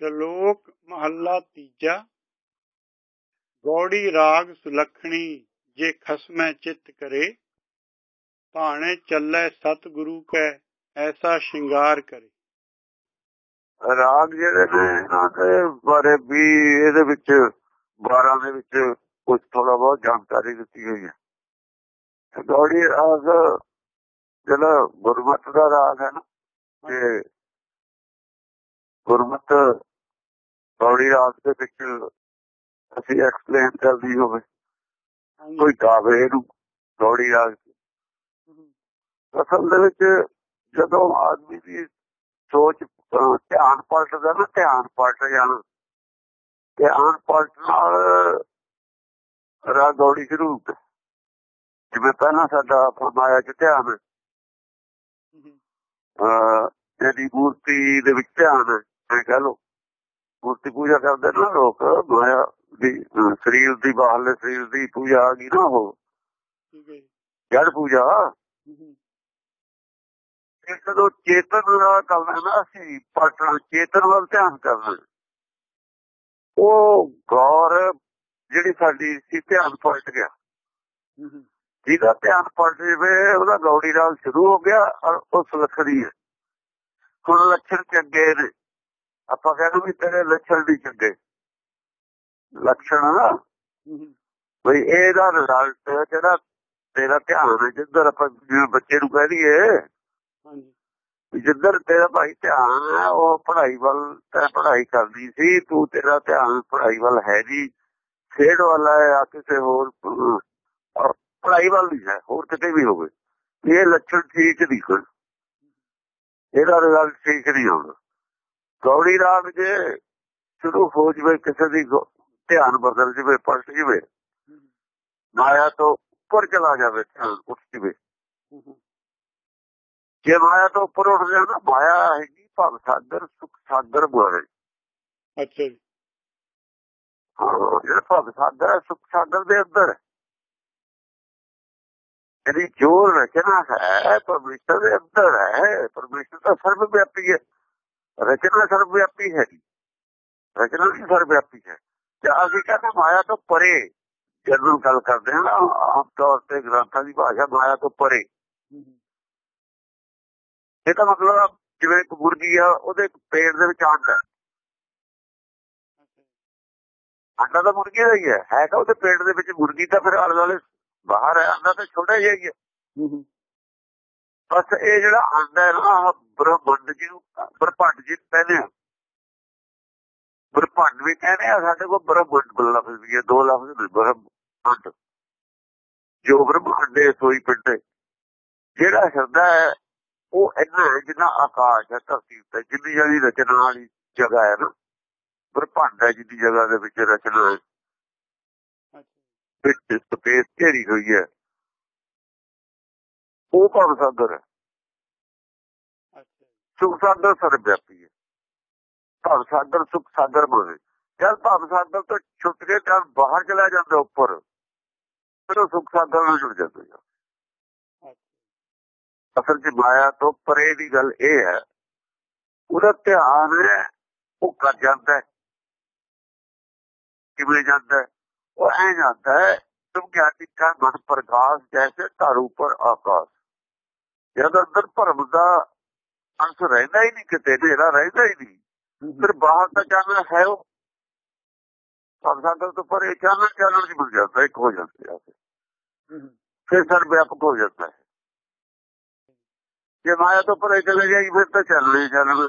ਸ਼ਲੋਕ ਮਹੱਲਾ ਤੀਜਾ। ਗੌੜੀ ਰਾਗ ਸੁਲਖਣੀ ਜੇ ਖਸਮੈ ਚਿੱਤ ਕਰੇ, ਭਾਣੇ ਚੱਲੇ ਸਤਿਗੁਰੂ ਕੈ ਐਸਾ ਸ਼ਿੰਗਾਰ ਕਰੇ। ਰਾਗ ਜਿਹੜੇ ਨੇ ਇਹਨਾਂ ਦੇ ਬਾਰੇ ਵੀ ਇਹਦੇ ਵਿੱਚ 12 ਦੇ ਵਿੱਚ ਕੁਝ ਥੋੜਾ ਬਹੁਤ ਜਾਣਕਾਰੀ ਦਿੱਤੀ ਹੋਈ ਹੈ। ਗੌੜੀ ਰਾਗ ਜਿਹੜਾ ਗੁਰਮਤ ਦਾ ਰਾਗ ਹੈ ਨਾ, ਤੇ ਗੁਰਮਤ ਗੌੜੀ ਰਾਗ ਦੇ ਵਿੱਚ ਅਸੀਂ ਐਕਸਪਲੇਨ ਕਰਦੀ ਹੋਵੇ। ਕੋਈ ਗਾਵੇ ਇਹਨੂੰ ਗੌੜੀ ਰਾਗ ਅਸਲ ਦੇ ਵਿੱਚ ਜਦੋਂ ਆਦਮੀ ਦੀ ਸੋਚ ਧਿਆਨ ਪਲਟਦਾ ਨਾ ਧਿਆਨ ਪਲਟ ਜਾਣਾ। ਧਿਆਨ ਪਲਟ ਨਾਲ ਰਾਗ ਗੌੜੀ ਸ਼ੁਰੂ ਹੁੰਦਾ। ਜਿਵੇਂ ਪਹਿਲਾਂ ਸਾਡਾ ਫਰਮਾਇਆ ਚ ਧਿਆਨ ਅਹ ਜਿਹੜੀ ਮੂਰਤੀ ਦੇ ਵਿੱਚ ਧਿਆਨ ਹੈ। ਕਹ ਲੋ ਮੂਰਤੀ ਪੂਜਾ ਕਰਦੇ ਨਾ ਲੋਕ ਮਾਇਆ ਦੀ ਸਰੀਰ ਦੀ ਬਾਹਰਲੇ ਸਰੀਰ ਦੀ ਪੂਜਾ ਆ ਗਈ ਨਾ ਉਹ। ਜੜ ਪੂਜਾ। ਇਹ ਜਦੋਂ ਚੇਤਨ ਦਾ ਕਰਨਾ ਨਾ ਅਸੀਂ ਪਟਣਾ ਚੇਤਨ ਵੱਲ ਧਿਆਨ ਕਰਨਾ। ਉਹ ਗੌਰ ਜਿਹੜੀ ਸਾਡੀ ਸੀ ਧਿਆਨ ਪਲਟ ਗਿਆ। ਜਿਹਦਾ ਧਿਆਨ ਪਲਟ ਜਵੇ ਉਹਦਾ ਗੌੜੀ ਰਾਗ ਸ਼ੁਰੂ ਹੋ ਗਿਆ ਔਰ ਉਹ ਸੁਲਖੜੀ ਹੈ। ਹੁਣ ਲੱਛਣ ਚੰਗੇ ਨੇ। ਆਪਾਂ ਕਹਿੰਦੇ ਵੀ ਤੇਰੇ ਲੱਛਣ ਵੀ ਚੰਗੇ। ਲੱਛਣ ਬਈ ਇਹਦਾ ਰਿਜ਼ਲਟ ਜਿਹੜਾ ਤੇਰਾ ਧਿਆਨ ਹੈ ਜਿੱਧਰ ਆਪਾਂ ਬੱਚੇ ਨੂੰ ਕਹਿ ਦਈਏ ਹਾਂਜੀ। ਜਿੱਧਰ ਤੇਰਾ ਭਾਈ ਧਿਆਨ ਹੈ ਉਹ ਪੜ੍ਹਾਈ ਵੱਲ ਤੈਂ ਪੜ੍ਹਾਈ ਕਰਦੀ ਸੀ ਤੂੰ ਤੇਰਾ ਧਿਆਨ ਪੜ੍ਹਾਈ ਵੱਲ ਹੈ ਜੀ ਖੇਡ ਵਾਲਾ ਹੈ ਆ ਕਿਸੇ ਹੋਰ ਅਹ, ਪੜ੍ਹਾਈ ਵੱਲ ਨਹੀਂ ਹੈ ਹੋਰ ਕਿਤੇ ਵੀ ਹੋਵੇ। ਇਹ ਲੱਛਣ ਠੀਕ ਦਿਖਣ ਇਹਦਾ ਰਿਜ਼ਲਟ ਠੀਕ ਨਹੀਂ ਆਉਣਾ ਗੌੜੀ ਰਾਗ ਜੇ ਸ਼ੁਰੂ ਹੋ ਜਵੇ ਕਿਸੇ ਦੀ ਧਿਆਨ ਬਦਲ ਜਵੇ ਪਲਟ ਜਵੇ ਮਾਇਆ ਤੋਂ ਉੱਪਰ ਚਲਾ ਜਾਵੇ ਧਿਆਨ ਉੱਠ ਜਵੇ। ਜੇ ਮਾਇਆ ਤੋਂ ਉੱਪਰ ਉੱਠ ਜਾਏ ਨਾ ਮਾਇਆ ਹੈਗੀ ਭਵ ਸਾਗਰ ਸੁਖ ਸਾਗਰ ਬੋਲੇ ਅੱਛਾ ਜੀ। ਜਿਹੜਾ ਭਵ ਸਾਗਰ ਸੁਖ ਸਾਗਰ ਦੇ ਅੰਦਰ ਹੈ। ਜਿਹੜੀ ਜੋ ਰਚਨਾ ਹੈ ਪਰਮੇਸ਼ਰ ਦੇ ਅੰਦਰ ਹੈ। ਪਰਮੇਸ਼ਰ ਤਾਂ ਸਰਵ ਵਿਆਪੀ ਹੈ। ਰਚਨਾ ਸਰਵ ਵਿਆਪੀ ਹੈ ਰਚਨਾ ਵੀ ਹੈ। ਤੇ ਅਸੀਂ ਕਹਿੰਦੇ ਮਾਇਆ ਤੋਂ ਪਰੇ ਜਦੋਂ ਗੱਲ ਕਰਦੇ ਹਾਂ ਆਮ ਤੌਰ ਤੇ ਗ੍ਰੰਥਾਂ ਦੀ ਭਾਸ਼ਾ ਮਾਇਆ ਤੋਂ ਪਰੇ। ਇਹ ਤਾਂ ਮਤਲਬ ਜਿਵੇਂ ਇੱਕ ਆ, ਉਹਦੇ ਪੇਟ ਦੇ ਵਿੱਚ ਆਂਡਾ। ਆਂਡਾ ਤਾਂ ਮੁਰਗੀ ਦਾ ਹੀ ਹੈ। ਹੈ ਤਾਂ ਉਹਦੇ ਪੇਟ ਦੇ ਵਿੱਚ ਮੁਰਗੀ ਤਾਂ ਫਿਰ ਆਲੇ ਦੁਆਲੇ ਬਾਹਰ ਹੈ, ਆਂਡਾ ਤਾਂ ਛੋਟਾ ਜਿਹਾ ਹੀ, ਹੈ। ਬਸ ਇਹ ਜਿਹੜਾ ਆਂਡਾ ਹੈ ਨਾ ਬ੍ਰਹਮੰਡ ਜੀ ਨੂੰ ਬ੍ਰਹਮੰਡ ਜੀ ਕਹਿੰਦੇ ਆ। ਬ੍ਰਹਮੰਡ ਵੀ ਕਹਿੰਦੇ ਆ ਸਾਡੇ ਕੋਲ ਬ੍ਰਹਮੰਡ ਲਫ਼ਜ਼ ਵੀ ਹੈ ਦੋ ਲਫ਼ਜ਼ ਨੇ ਬ੍ਰਹਮੰਡ। ਜੋ ਬ੍ਰਹਮੰਡ ਦੇ ਸੋਈ ਪਿੰਡੇ ਜਿਹੜਾ ਹਿਰਦਾ ਹੈ ਉਹ ਇੰਨਾ ਹੈ ਜਿੰਨਾ ਆਕਾਸ਼ ਹੈ ਧਰਤੀ ਤੇ ਜਿੰਨੀ ਜਿਹੜੀ ਰਚਨਾ ਵਾਲੀ ਜਗ੍ਹਾ ਹੈ ਨਾ ਬ੍ਰਹਮੰਡ ਹੈ ਜਿੰਨੀ ਜਗ੍ਹਾ ਦੇ ਵਿੱਚ ਰਚਨਾ ਹੈ। ਵਿੱਚ ਸਪੇਸ ਘੇਰੀ ਹੋਈ ਹੈ। ਉਹ ਭਵ ਸਾਗਰ ਹੈ। ਅੱਛਾ ਸੁਖ ਸਾਗਰ ਸਰਵ ਵਿਆਪੀ ਹੈ। ਭਵ ਸਾਗਰ ਸੁਖ ਸਾਗਰ ਬਣੇ ਜਦ ਭਵ ਸਾਗਰ ਤੋਂ ਛੁੱਟ ਕੇ ਜਦ ਬਾਹਰ ਚਲਾ ਜਾਂਦਾ ਉੱਪਰ, ਫਿਰ ਉਹ ਸੁਖ ਸਾਗਰ ਨਾਲ ਜੁੜ ਜਾਂਦਾ ਹੈ। ਅਸਲ 'ਚ ਮਾਇਆ ਤੋਂ ਪਰੇ ਦੀ ਗੱਲ ਇਹ ਹੈ, ਉਹਦਾ ਧਿਆਨ ਹੈ, ਉਹ ਕਰ ਜਾਂਦਾ ਹੈ। ਕਿਵੇਂ ਜਾਂਦਾ ਹੈ? ਉਹ ਐ ਜਾਂਦਾ ਹੈ ਤੁਮ ਗਿਆਨੀ ਕਾ ਮਨ ਪ੍ਰਕਾਸ਼ ਜੈਸੇ ਧਰ ਉੱਪਰ ਆਕਾਸ਼। ਜਦ ਅੰਦਰ ਭਰਮ ਦਾ ਅੰਸ਼ ਰਹਿੰਦਾ ਹੀ ਨਹੀਂ ਕਿਤੇ ਨੇਰਾ ਰਹਿੰਦਾ ਹੀ ਨਹੀਂ। ਫਿਰ ਬਾਹਰ ਤਾਂ ਜਾਣਾ ਹੈ ਉਹ? ਸੰਸਾਰ ਤੋਂ ਪਰੇ ਚਾਨਣ ਚਾਨਣ ਦੀ ਮਿਲ ਜਾਂਦਾ ਇੱਕ ਹੋ ਜਾਂਦਾ ਹੈ। ਫਿਰ ਸਰ ਵਿਆਪਕ ਹੋ ਜਾਂਦਾ ਹੈ। ਜੇ ਮਾਇਆ ਤੋਂ ਪਰੇ ਚਲੇ ਜਾਈ ਫਿਰ ਤਾਂ ਚੱਲਣੇ ਚੱਲਣ।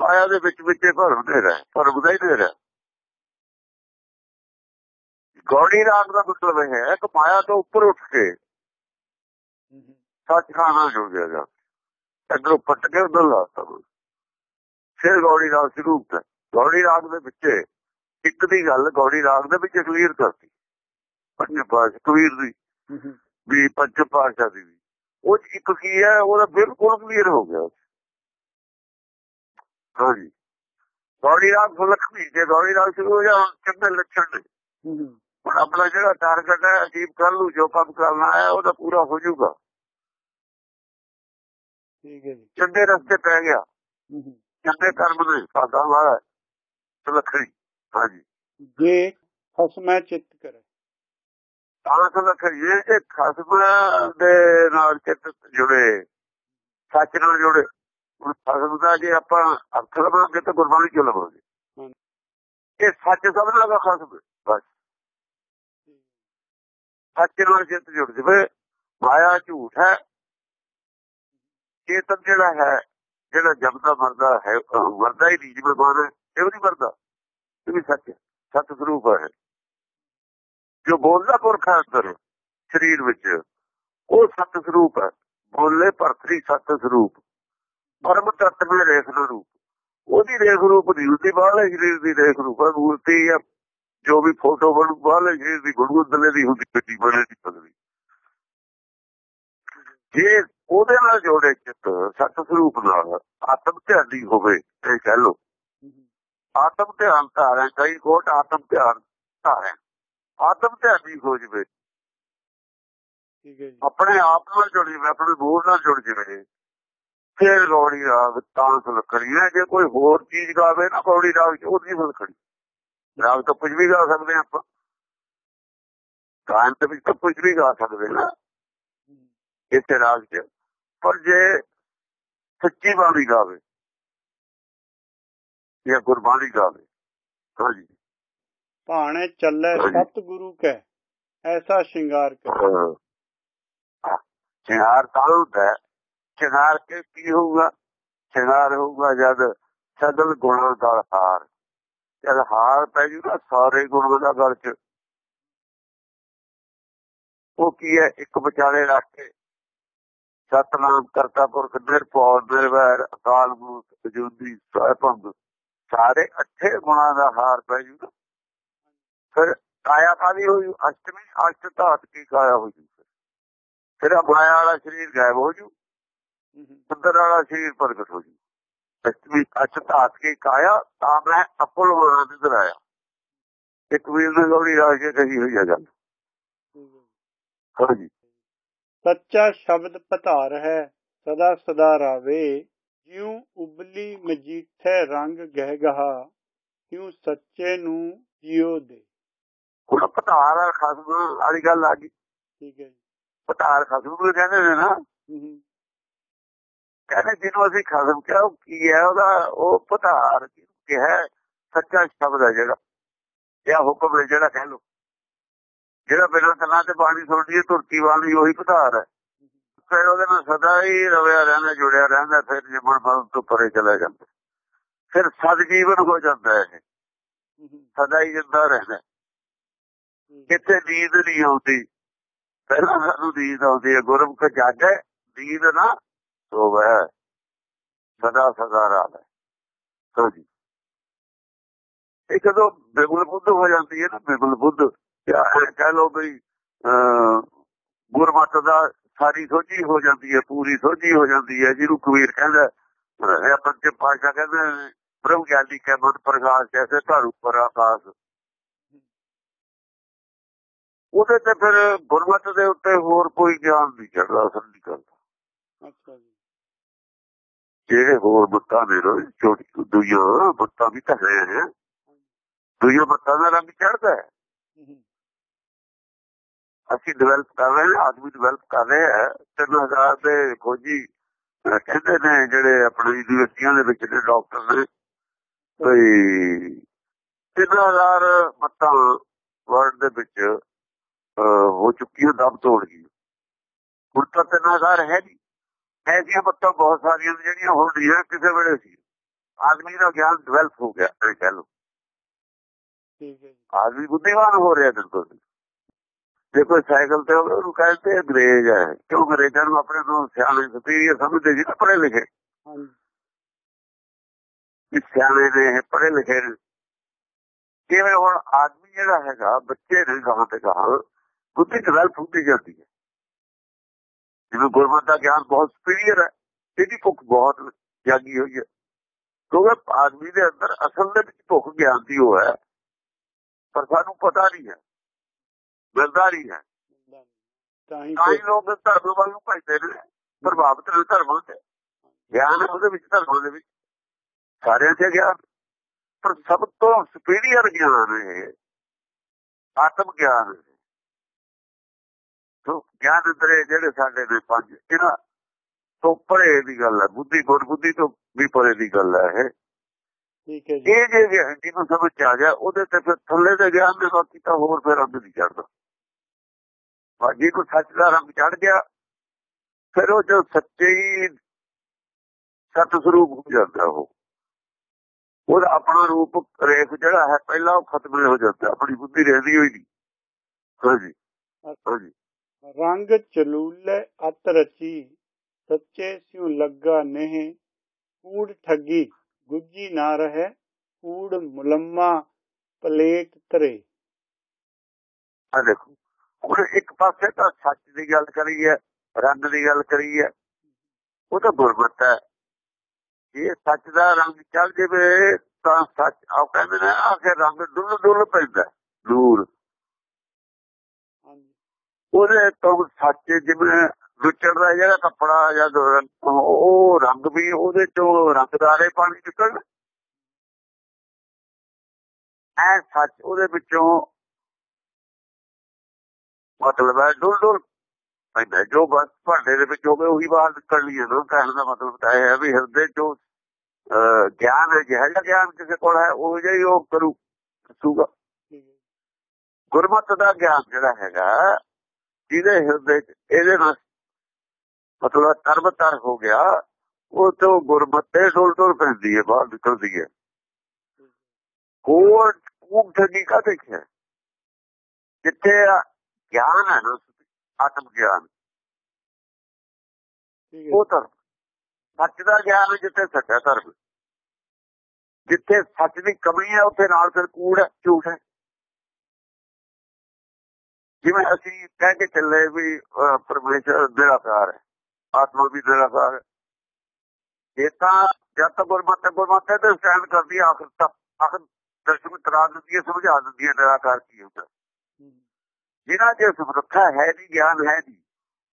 ਮਾਇਆ ਦੇ ਵਿੱਚ ਵਿੱਚ ਭਰਮ ਰਹਿ ਭਰਮ ਦਾ ਹੀ ਰਹਿ। ਗੌੜੀ ਰਾਗ ਦਾ ਮਤਲਬ ਇਹ ਹੈ ਕਿ ਮਾਇਆ ਤੋਂ ਉੱਪਰ ਉੱਠ ਕੇ ਸੱਚ ਖਾਣਾ ਜੁੜ ਗਿਆ। ਜਾ ਇਧਰੋਂ ਪੱਟ ਕੇ ਉਧਰ ਲਾਤਾ ਫਿਰ ਗੌੜੀ ਰਾਗ ਸ਼ੁਰੂ ਹੁੰਦਾ ਗੌੜੀ ਰਾਗ ਦੇ ਵਿੱਚ ਇੱਕ ਦੀ ਗੱਲ ਗੌੜੀ ਰਾਗ ਦੇ ਵਿੱਚ ਕਲੀਅਰ ਕਰਤੀ। ਪੰਜ ਪਾਸ਼ ਕਲੀਅਰ ਦੀ। ਵੀ ਪੰਜ ਪਾਸ਼ਾ ਦੀ ਉਹ ਇੱਕ ਕੀ ਹੈ ਉਹਦਾ ਬਿਲਕੁਲ ਕਲੀਅਰ ਹੋ ਗਿਆ। ਹਾਂਜੀ। ਗੌੜੀ ਰਾਗ ਸੁਲਖਣੀ ਜੇ ਗੌੜੀ ਰਾਗ ਸ਼ੁਰੂ ਹੋ ਜਾ ਕਿੰਨੇ ਲੱਛਣ ਨੇ। ਹੁਣ ਆਪਣਾ ਜਿਹੜਾ ਟਾਰਗੇਟ ਹੈ ਅਜੀਬ ਕਰ ਲੂ ਜੋ ਕੰਮ ਕਰਨਾ ਹੈ ਉਹਦਾ ਪੂਰਾ ਹੋ ਜਾਊਗਾ। ਠੀਕ ਹੈ ਜੀ। ਚੰਗੇ ਰਸਤੇ ਪੈ ਗਿਆ। ਚੰਗੇ ਕਰਮ ਨੇ ਸਾਦਾ ਵਾਲਾ ਸੁਲੱਖਣੀ। ਹਾਂਜੀ। ਜੇ ਖਸਮੈ ਚਿੱਤ ਕਰੇ। ਤਾਂ ਸੁਲੱਖਣੀ ਇਹ ਕਿ ਖਸਮ ਦੇ ਨਾਲ ਚਿੱਤ ਜੁੜੇ ਸੱਚ ਨਾਲ ਜੁੜੇ। ਹੁਣ ਖਸਮ ਦਾ ਜੇ ਆਪਾਂ ਅਰਥ ਲਵਾਂਗੇ ਤਾਂ ਗੁਰਬਾਣੀ ਚੋਂ ਲਵਾਂਗੇ। ਇਹ ਸੱਚ ਸਮਝਣਾ ਦਾ ਖਸਮ ਬਸ ਸੱਚ ਨਾਲ ਚਿੱਤ ਜੁੜ ਜਵੇ ਮਾਇਆ ਝੂਠ ਹੈ। ਚੇਤਨ ਜਿਹੜਾ ਹੈ ਜਿਹੜਾ ਜਪਦਾ ਮਰਦਾ ਹੈ ਅਹ ਹੀ ਨਹੀਂ ਜਿਵੇਂ ਬਾਣ ਇਹ ਵੀ ਨਹੀਂ ਮਰਦਾ? ਇਹ ਵੀ ਸੱਚ ਹੈ, ਸਰੂਪ ਹੈ। ਜੋ ਬੋਲਦਾ ਪੁਰਖ ਅੰਦਰ ਸਰੀਰ ਵਿੱਚ ਉਹ ਸਤ ਸਰੂਪ ਹੈ। ਬੋਲੇ ਭਰਤਰੀ ਸਤ ਸਰੂਪ। ਪਰਮ ਤੱਤ ਦੇ ਰੇਖ ਰੂਪ। ਉਹਦੀ ਰੇਖ ਰੂਪ ਦੀ ਹੁੰਦੀ ਬਾਹਲੇ ਸਰੀਰ ਦੀ ਰੇਖ ਰੂਪ ਹੈ ਮੂਰਤੀ ਹੈ ਜੋ ਵੀ ਫੋਟੋ ਬਣੂ ਬਾਹਲੇ ਸਰੀਰ ਦੀ ਗੁਣਗੁੰਦਲੇ ਦੀ ਹੁੰਦੀ ਗੱਡੀ ਬਣੇ ਦੀ ਪਗੜੀ। ਜੇ ਉਹਦੇ ਨਾਲ ਜੋੜੇ ਚਿੱਤ ਸਤ ਸਰੂਪ ਨਾਲ ਆਤਮ ਧਿਆਨੀ ਹੋਵੇ ਇਹ ਕਹਿ ਲੋ ਆਤਮ ਧਿਆਨ ਧਾਰਨ ਕਈ ਕੋਟ ਆਤਮ ਧਿਆਨ ਧਾਰਨ। ਆਤਮ ਧਿਆਨੀ ਹੋ ਜਵੇ। ਠੀਕ ਹੈ ਜੀ। ਆਪਣੇ ਆਪ ਨਾਲ ਜੁੜ ਜਵੇ ਆਪਣੇ ਬੋਲ ਨਾਲ ਜੁੜ ਜਵੇ। ਫਿਰ ਗੌੜੀ ਰਾਗ ਤਾਂ ਹੈ ਜੇ ਕੋਈ ਹੋਰ ਚੀਜ਼ ਗਾਵੇ ਨਾ ਗੌੜੀ ਰਾਗ ਚ ਉਹ ਨਹੀਂ ਸੁਲਖਣੀ ਰਾਗ ਤਾਂ ਕੁਝ ਵੀ ਗਾ ਸਕਦੇ ਆਪਾਂ। ਗਾਇਨ ਦੇ ਵਿੱਚ ਤਾਂ ਕੁਝ ਵੀ ਗਾ ਸਕਦੇ ਨਾ ਇਸੇ ਰਾਗ ਚ। ਪਰ ਜੇ ਸੱਚੀ ਬਾਣੀ ਗਾਵੇ ਜਾਂ ਗੁਰਬਾਣੀ ਗਾਵੇ ਹਾਂਜੀ। ਭਾਣੇ ਚੱਲੇ ਹਾਂਜੀ। ਸਤ ਗੁਰੂ ਕੈ ਐਸਾ ਸ਼ਿੰਗਾਰ ਕਰ ਸ਼ਿੰਗਾਰ ਤਾਂ ਹੁੰਦਾ। ਸ਼ਿੰਗਾਰ ਕੇ ਕੀ ਹੋਊਗਾ? ਸ਼ਿੰਗਾਰ ਹੋਊਗਾ ਜਦ ਸਗਲ ਗੁਣਾਂ ਦਾ ਹਾਰ। ਜਦ ਹਾਰ ਪੈ ਜੂਗਾ ਸਾਰੇ ਗੁਣਾਂ ਦਾ ਗਲ ਚ। ਉਹ ਕੀ ਹੈ? ਇੱਕ ਵਿਚਾਲੇ ਰੱਖ ਕੇ ਸਤਨਾਮ ਕਰਤਾ ਪੁਰਖ ਨਿਰਭਉ ਨਿਰਵੈਰ ਅਕਾਲ ਮੂਰਤ ਜੁਦੀ ਸਹਿਬੰਦ ਸਾਰੇ ਅੱਠੇ ਗੁਣਾਂ ਦਾ ਹਾਰ ਪੈ ਜੂਗਾ ਫਿਰ ਕਾਇਆ ਕਾਦੀ ਹੋਈ? ਅਸ਼ਟਮੀ ਅਸ਼ਟ ਧਾਤ ਕੀ ਕਾਇਆ ਹੋ ਜੂ ਫਿਰ ਮਾਇਆ ਵਾਲਾ ਸਰੀਰ ਗਾਇਬ ਹੋ ਜੂ। ਅੰਦਰ ਵਾਲਾ ਸਰੀਰ ਪ੍ਰਗਟ ਹੋ ਜੂ। ਅਸ਼ਟਮੀ ਅਸ਼ਟ ਧਾਤ ਕੀ ਕਾਇਆ? ਤਾਂ ਮੈਂ ਅਪਲ ਹੋਣਾ ਨਜ਼ਰ ਆਇਆ ਇੱਕ ਵੀਰ ਨੇ ਗੌੜੀ ਰਾਜ ਕੇ ਕਹੀ ਹੋਈ ਹੈ ਗੱਲ। ਹਾਂਜੀ। ਸੱਚਾ ਸ਼ਬਦ ਪਧਾਰ ਹੈ ਸਦਾ ਸਦਾ ਰਾਵੇ। ਜਿਉ ਉਬਲੀ ਮਜੀਠੇ ਰੰਗ ਗਹਿ ਗਹਾ ਕਿਉ ਸੱਚੇ ਨੂੰ ਜਿਉ ਦੇ। ਹੁਣ ਪਧਾਰ ਖਸਮ ਵਾਲੀ ਗੱਲ ਆ ਗਈ। ਠੀਕ ਹੈ ਜੀ। ਪਧਾਰ ਖਸਮ ਨੂੰ ਕਹਿੰਦੇ ਨੇ ਨਾ। ਕਹਿੰਦੇ ਜਿਹਨੂੰ ਅਸੀਂ ਖਸਮ ਕਿਹਾ ਉਹ ਕੀ ਹੈ? ਉਹਦਾ ਉਹ ਪਧਾਰ ਕਿਹਾ ਸੱਚਾ ਸ਼ਬਦ ਹੈ ਜਿਹੜਾ। ਜਾਂ ਹੁਕਮ ਜਿਹੜਾ ਕਹਿ ਲੋ ਜਿਹੜਾ ਬਿਨਾਂ ਕੰਨਾਂ ਤੇ ਪਾਣੀ ਸੁਣਦੀ ਹੈ ਧੁਰਤੀ ਵਾਲੀ ਉਹੀ ਪਧਾਰ ਹੈ। ਫਿਰ ਉਹਦੇ ਨਾਲ ਸਦਾ ਹੀ ਰਵਿਆ ਰਹਿੰਦਾ ਜੁੜਿਆ ਰਹਿੰਦਾ ਫਿਰ ਜਿਮਣ ਬਲ ਤੋਂ ਪਰੇ ਚਲਾ ਜਾਂਦਾ ਫਿਰ ਸਦ ਜੀਵਨ ਹੋ ਜਾਂਦਾ ਹੈ ਹੂੰ ਹੂੰ ਸਦਾ ਹੀ ਜਿੰਦਾ ਰਹਿੰਦਾ ਹੈ। ਕਿਤੇ ਨੀਂਦ ਨਹੀਂ ਆਉਂਦੀ? ਪਹਿਲਾਂ ਸਾਨੂੰ ਨੀਂਦ ਆਉਂਦੀ ਹੈ। ਗੁਰਮੁਖ ਜਾਗੇ ਨੀਂਦ ਨਾ ਸੋਵੇ ਸਦਾ ਸਦਾ ਰਾਤ ਹੈ। ਹਾਂਜੀ ਇਹ ਕਦੋਂ ਬਿਮਲ ਬੁੱਧ ਹੋ ਜਾਂਦੀ ਹੈ ਨਾ ਬਿਮਲ ਬੁੱਧ ਜਾਂ ਕਹਿ ਲਓ ਵੀ ਗੁਰਮਤ ਦਾ ਸਾਰੀ ਸੋਝੀ ਹੋ ਜਾਂਦੀ ਹੈ ਪੂਰੀ ਸੋਝੀ ਹੋ ਜਾਂਦੀ ਹੈ ਜਿਹਨੂੰ ਕਬੀਰ ਕਹਿੰਦਾ ਇਹ ਪੰਜ ਪਾਸ਼ਾ ਕਹਿੰਦੇ ਬ੍ਰਹਮ ਗਿਆਨੀ ਕੈ ਮਨ ਪ੍ਰਕਾਸ਼ ਜੈਸੇ ਧਰ ਉੱਪਰ ਆਕਾਸ਼। ਉਹਦੇ ਤੇ ਫਿਰ ਗੁਰਮਤ ਦੇ ਉੱਤੇ ਹੋਰ ਕੋਈ ਗਿਆਨ ਨਹੀਂ ਚੜਦਾ ਨਹੀਂ ਕਰਦਾ ਅੱਛਾ ਜੀ। ਜਿਹੜੇ ਹੋਰ ਬੱਤਾਂ ਨੇ ਨਾ, ਛੋਟੀ ਦੁਈਆਂ ਬੱਤਾਂ ਵੀ ਤਾਂ ਹੈ। ਦੁਈਆਂ ਬੱਤਾਂ ਦਾ ਰੰਗ ਚੜਦਾ ਹੂੰ। ਅਸੀਂ ਡਿਵੈਲਪ ਕਰ ਰਹੇ ਹਾਂ ਆਦਮੀ ਡਿਵੈਲਪ ਕਰ ਰਹੇ ਹੈ। 3000 ਦੇ ਖੋਜੀ ਕਹਿੰਦੇ ਨੇ ਜਿਹੜੇ ਆਪਣੇ ਯੂਨੀਵਰਸਿਟੀਆਂ ਦੇ ਵਿੱਚ ਦੇ ਡਾਕਟਰ ਨੇ। ਕੋਈ 3000 ਮੱਤਾਂ ਵਰਲਡ ਦੇ ਵਿੱਚ ਹੋ ਚੁੱਕੀ ਹੈ ਦਮ ਤੋੜ ਗਈ ਹੁਣ ਤਾਂ 3000 ਹੈ ਨਹੀਂ। ਐਸੀਆਂ ਮੱਤਾਂ ਬਹੁਤ ਸਾਰੀਆਂ ਜਿਹੜੀਆਂ ਹੈ ਕਿਸੇ ਵੇਲੇ ਸੀ। ਆਦਮੀ ਦਾ ਗਿਆਨ ਡਿਵੈਲਪ ਹੋ ਗਿਆ ਇਹ ਕਹਿ ਲਓ। ਆਦਮੀ ਬੁੱਧੀਵਾਨ ਹੋ ਰਿਹਾ ਦਿਨ ਜੇ ਕੋਈ ਸਾਈਕਲ ਤੇ ਹੋਵੇ ਉਹਨੂੰ ਕਹਿੰਦੇ ਅੰਗਰੇਜ਼ ਹੈ। ਕਿਉਂ ਅੰਗਰੇਜ਼ਾਂ ਨੂੰ ਆਪਣੇ ਤੋਂ ਸਿਆਣੇ ਸੁਪੀਰੀਅਰ ਸਮਝਦੇ ਸੀ ਪੜ੍ਹੇ ਲਿਖੇ ਹਾਂਜੀ। ਸਿਆਣੇ ਨੇ ਪੜ੍ਹੇ ਲਿਖੇ ਜਿਵੇਂ ਹੁਣ ਆਦਮੀ ਜਿਹੜਾ ਹੈਗਾ ਬੱਚੇ ਨੇ ਗਾਹਾਂ ਤੇ ਗਾਹਾਂ ਬੁੱਧੀ ਡਿਵੈਲਪ ਹੁੰਦੀ ਜਾਂਦੀ ਹੈ। ਜਿਵੇਂ ਗੁਰਮਤ ਦਾ ਗਿਆਨ ਬਹੁਤ ਸੁਪੀਰੀਅਰ ਹੈ ਇਹਦੀ ਭੁੱਖ ਬਹੁਤ ਜਾਗੀ ਹੋਈ ਹੈ। ਕਿਉਂਕਿ ਆਦਮੀ ਦੇ ਅੰਦਰ ਅਸਲ ਦੇ ਵਿੱਚ ਭੁੱਖ ਗਿਆਨ ਦੀ ਉਹ ਹੈ ਪਰ ਸਾਨੂੰ ਪਤਾ ਨਹੀਂ ਹੈ। ਮਿਲਦਾ ਨਹੀਂ ਹੈ। ਤਾਂ ਹੀ ਲੋਕ ਧਰਮ ਵੱਲ ਨੂੰ ਭਜਦੇ ਨੇ ਪ੍ਰਭਾਵਿਤ ਨੇ ਧਰਮਾਂ ਤੇ ਗਿਆਨ ਉਹਦੇ ਵਿੱਚ ਧਰਮਾਂ ਦੇ ਵਿੱਚ। ਸਾਰਿਆਂ ਤੇ ਗਿਆਨ ਪਰ ਸਭ ਤੋਂ ਸੁਪੀਰੀਅਰ ਗਿਆਨ ਹੈ ਆਤਮ ਗਿਆਨ ਤੋਂ ਗਿਆਨ ਅੰਦਰੇ ਜਿਹੜੇ ਸਾਡੇ ਨੇ ਪੰਜ ਇਹਨਾਂ ਤੋਂ ਪਰੇ ਦੀ ਗੱਲ ਹੈ। ਬੁੱਧੀ ਗੁਰ ਬੁੱਧੀ ਤੋਂ ਵੀ ਪਰੇ ਦੀ ਗੱਲ ਹੈ ਠੀਕ ਹੈ ਜੀ। ਇਹ ਜੇ ਜਿਹਨੂੰ ਸਮਝ 'ਚ ਆ ਗਿਆ ਉਹਦੇ ਤੇ ਫਿਰ ਥੱਲੇ ਦੇ ਗਿਆਨ ਦੇ ਬਾਕੀ ਤਾਂ ਹੋਰ ਫਿਰ ਅੰਦਰ ਨਹੀਂ ਚੜਦਾ ਬਾਜੀ ਕੋ ਸੱਚ ਦਾ ਰੰਗ ਚੜ ਗਿਆ ਫਿਰ ਉਹ ਜੋ ਸੱਚੇ ਹੀ ਸਤ ਸਰੂਪ ਹੋ ਜਾਂਦਾ ਉਹ। ਉਹਦਾ ਆਪਣਾ ਰੂਪ ਰੇਖ ਜਿਹੜਾ ਹੈ ਪਹਿਲਾਂ ਉਹ ਖਤਮ ਹੋ ਜਾਂਦਾ ਆਪਣੀ ਬੁੱਧੀ ਰਹਿੰਦੀ ਹੋਈ ਨਹੀਂ। ਹਾਂਜੀ ਹਾਂਜੀ। ਰੰਗ ਚਲੂਲੇ ਅਤ ਰਚੀ ਸੱਚੇ ਸਿਉ ਲੱਗਾ ਨਹਿ ਕੂੜ ਠੱਗੀ ਗੁੱਜੀ ਨਾ ਰਹੇ ਕੂੜ ਮੁਲੰਮਾ ਪਲੇਟ ਤਰੇ ਆ ਦੇਖੋ ਹੁਣ ਇੱਕ ਪਾਸੇ ਤਾਂ ਸੱਚ ਦੀ ਗੱਲ ਕਰੀ ਹੈ ਰੰਗ ਦੀ ਗੱਲ ਕਰੀ ਹੈ ਉਹ ਤਾਂ ਗੁਰਮਤ ਹੈ। ਇਹ ਸੱਚ ਦਾ ਰੰਗ ਚੜ ਜਾਵੇ ਤਾਂ ਸੱਚ ਆਪ ਕਹਿੰਦੇ ਨੇ ਆ ਕੇ ਰੰਗ ਡੁੱਲ ਡੁੱਲ ਪੈਂਦਾ ਦੂਰ। ਉਹਦੇ ਤੋਂ ਸੱਚ ਜਿਵੇਂ ਵਿਚੜਦਾ ਜਿਹੜਾ ਕੱਪੜਾ ਜਾਂ ਉਹ ਰੰਗ ਵੀ ਉਹਦੇ ਚੋਂ ਰੰਗਦਾਰੇ ਪਾਣੀ ਨਿਕਲਦਾ। ਐ ਸੱਚ ਉਹਦੇ ਵਿੱਚੋਂ ਮਤਲਬ ਹੈ ਡੁੱਲ ਡੁੱਲ। ਪੈਂਦਾ ਜੋ ਬਸ ਭਾਂਡੇ ਦੇ ਵਿੱਚ ਹੋਵੇ ਉਹੀ ਬਾਹਰ ਨਿਕਲਣੀ ਹੈ ਨਾ ਕਹਿਣ ਦਾ ਮਤਲਬ ਤਾਂ ਇਹ ਹੈ ਵੀ ਹਿਰਦੇ ਚੋਂ ਗਿਆਨ ਹੈ ਜਿਹੜਾ ਜਿਹਾ ਗਿਆਨ ਕਿਸੇ ਕੋਲ ਹੈ ਉਹ ਜਿਹਾ ਹੀ ਉਹ ਕਰੂ ਦੱਸੂਗਾ ਗੁਰਮਤ ਦਾ ਗਿਆਨ ਜਿਹੜਾ ਹੈਗਾ ਜਿਹਦੇ ਹਿਰਦੇ ਚ ਇਹਦੇ ਨਾਲ ਮਤਲਬ ਤਰਬਤਰ ਹੋ ਗਿਆ ਉਹ ਤੋਂ ਗੁਰਮਤੇ ਡੋਲ ਡੋਲ ਪੈਂਦੀ ਹੈ ਬਾਹਰ ਨਿਕਲਦੀ ਹੈ। ਹੋਰ ਕੂਮ ਠੱਗੀ ਕਾ ਦੇਖਿਆ? ਜਿੱਥੇ ਗਿਆਨ ਹੈ ਨਾ ਆਤਮ ਗਿਆਨ। ਉਹ ਧਰਮ। ਸੱਚ ਦਾ ਗਿਆਨ ਜਿੱਥੇ ਸੱਚਾ ਧਰਮ। ਜਿੱਥੇ ਸੱਚ ਦੀ ਕਮੀ ਹੈ ਉੱਥੇ ਨਾਲ ਫਿਰ ਕੂੜ ਹੈ ਝੂਠ ਹੈ। ਜਿਵੇਂ ਅਸੀਂ ਕਹਿ ਕੇ ਚੱਲੇ ਵੀ ਪਰਮੇਸ਼ਰ ਨਿਰਾਕਾਰ ਹੈ ਆਤਮਾ ਵੀ ਨਿਰਾਕਾਰ ਹੈ। ਇਹ ਤਾਂ ਜਦ ਤੱਕ ਗੁਰਮਤਿ ਗੁਰਮਤਿ ਤੇ ਸਟੈਂਡ ਕਰਦੀ ਆਖਰ ਤੱਕ ਆਖਰ ਦਰਸ਼ਨ ਕਰਾ ਦਿੰਦੀ ਹੈ ਸਮਝਾ ਦਿੰਦੀ ਹੈ ਨਿਰਾਕਾਰ ਕੀ ਹੁੰਦਾ। ਜਿਨ੍ਹਾਂ ਜੇ ਸਮਰੱਥਾ ਹੈ ਨਹੀਂ, ਗਿਆਨ ਹੈ ਨਹੀਂ,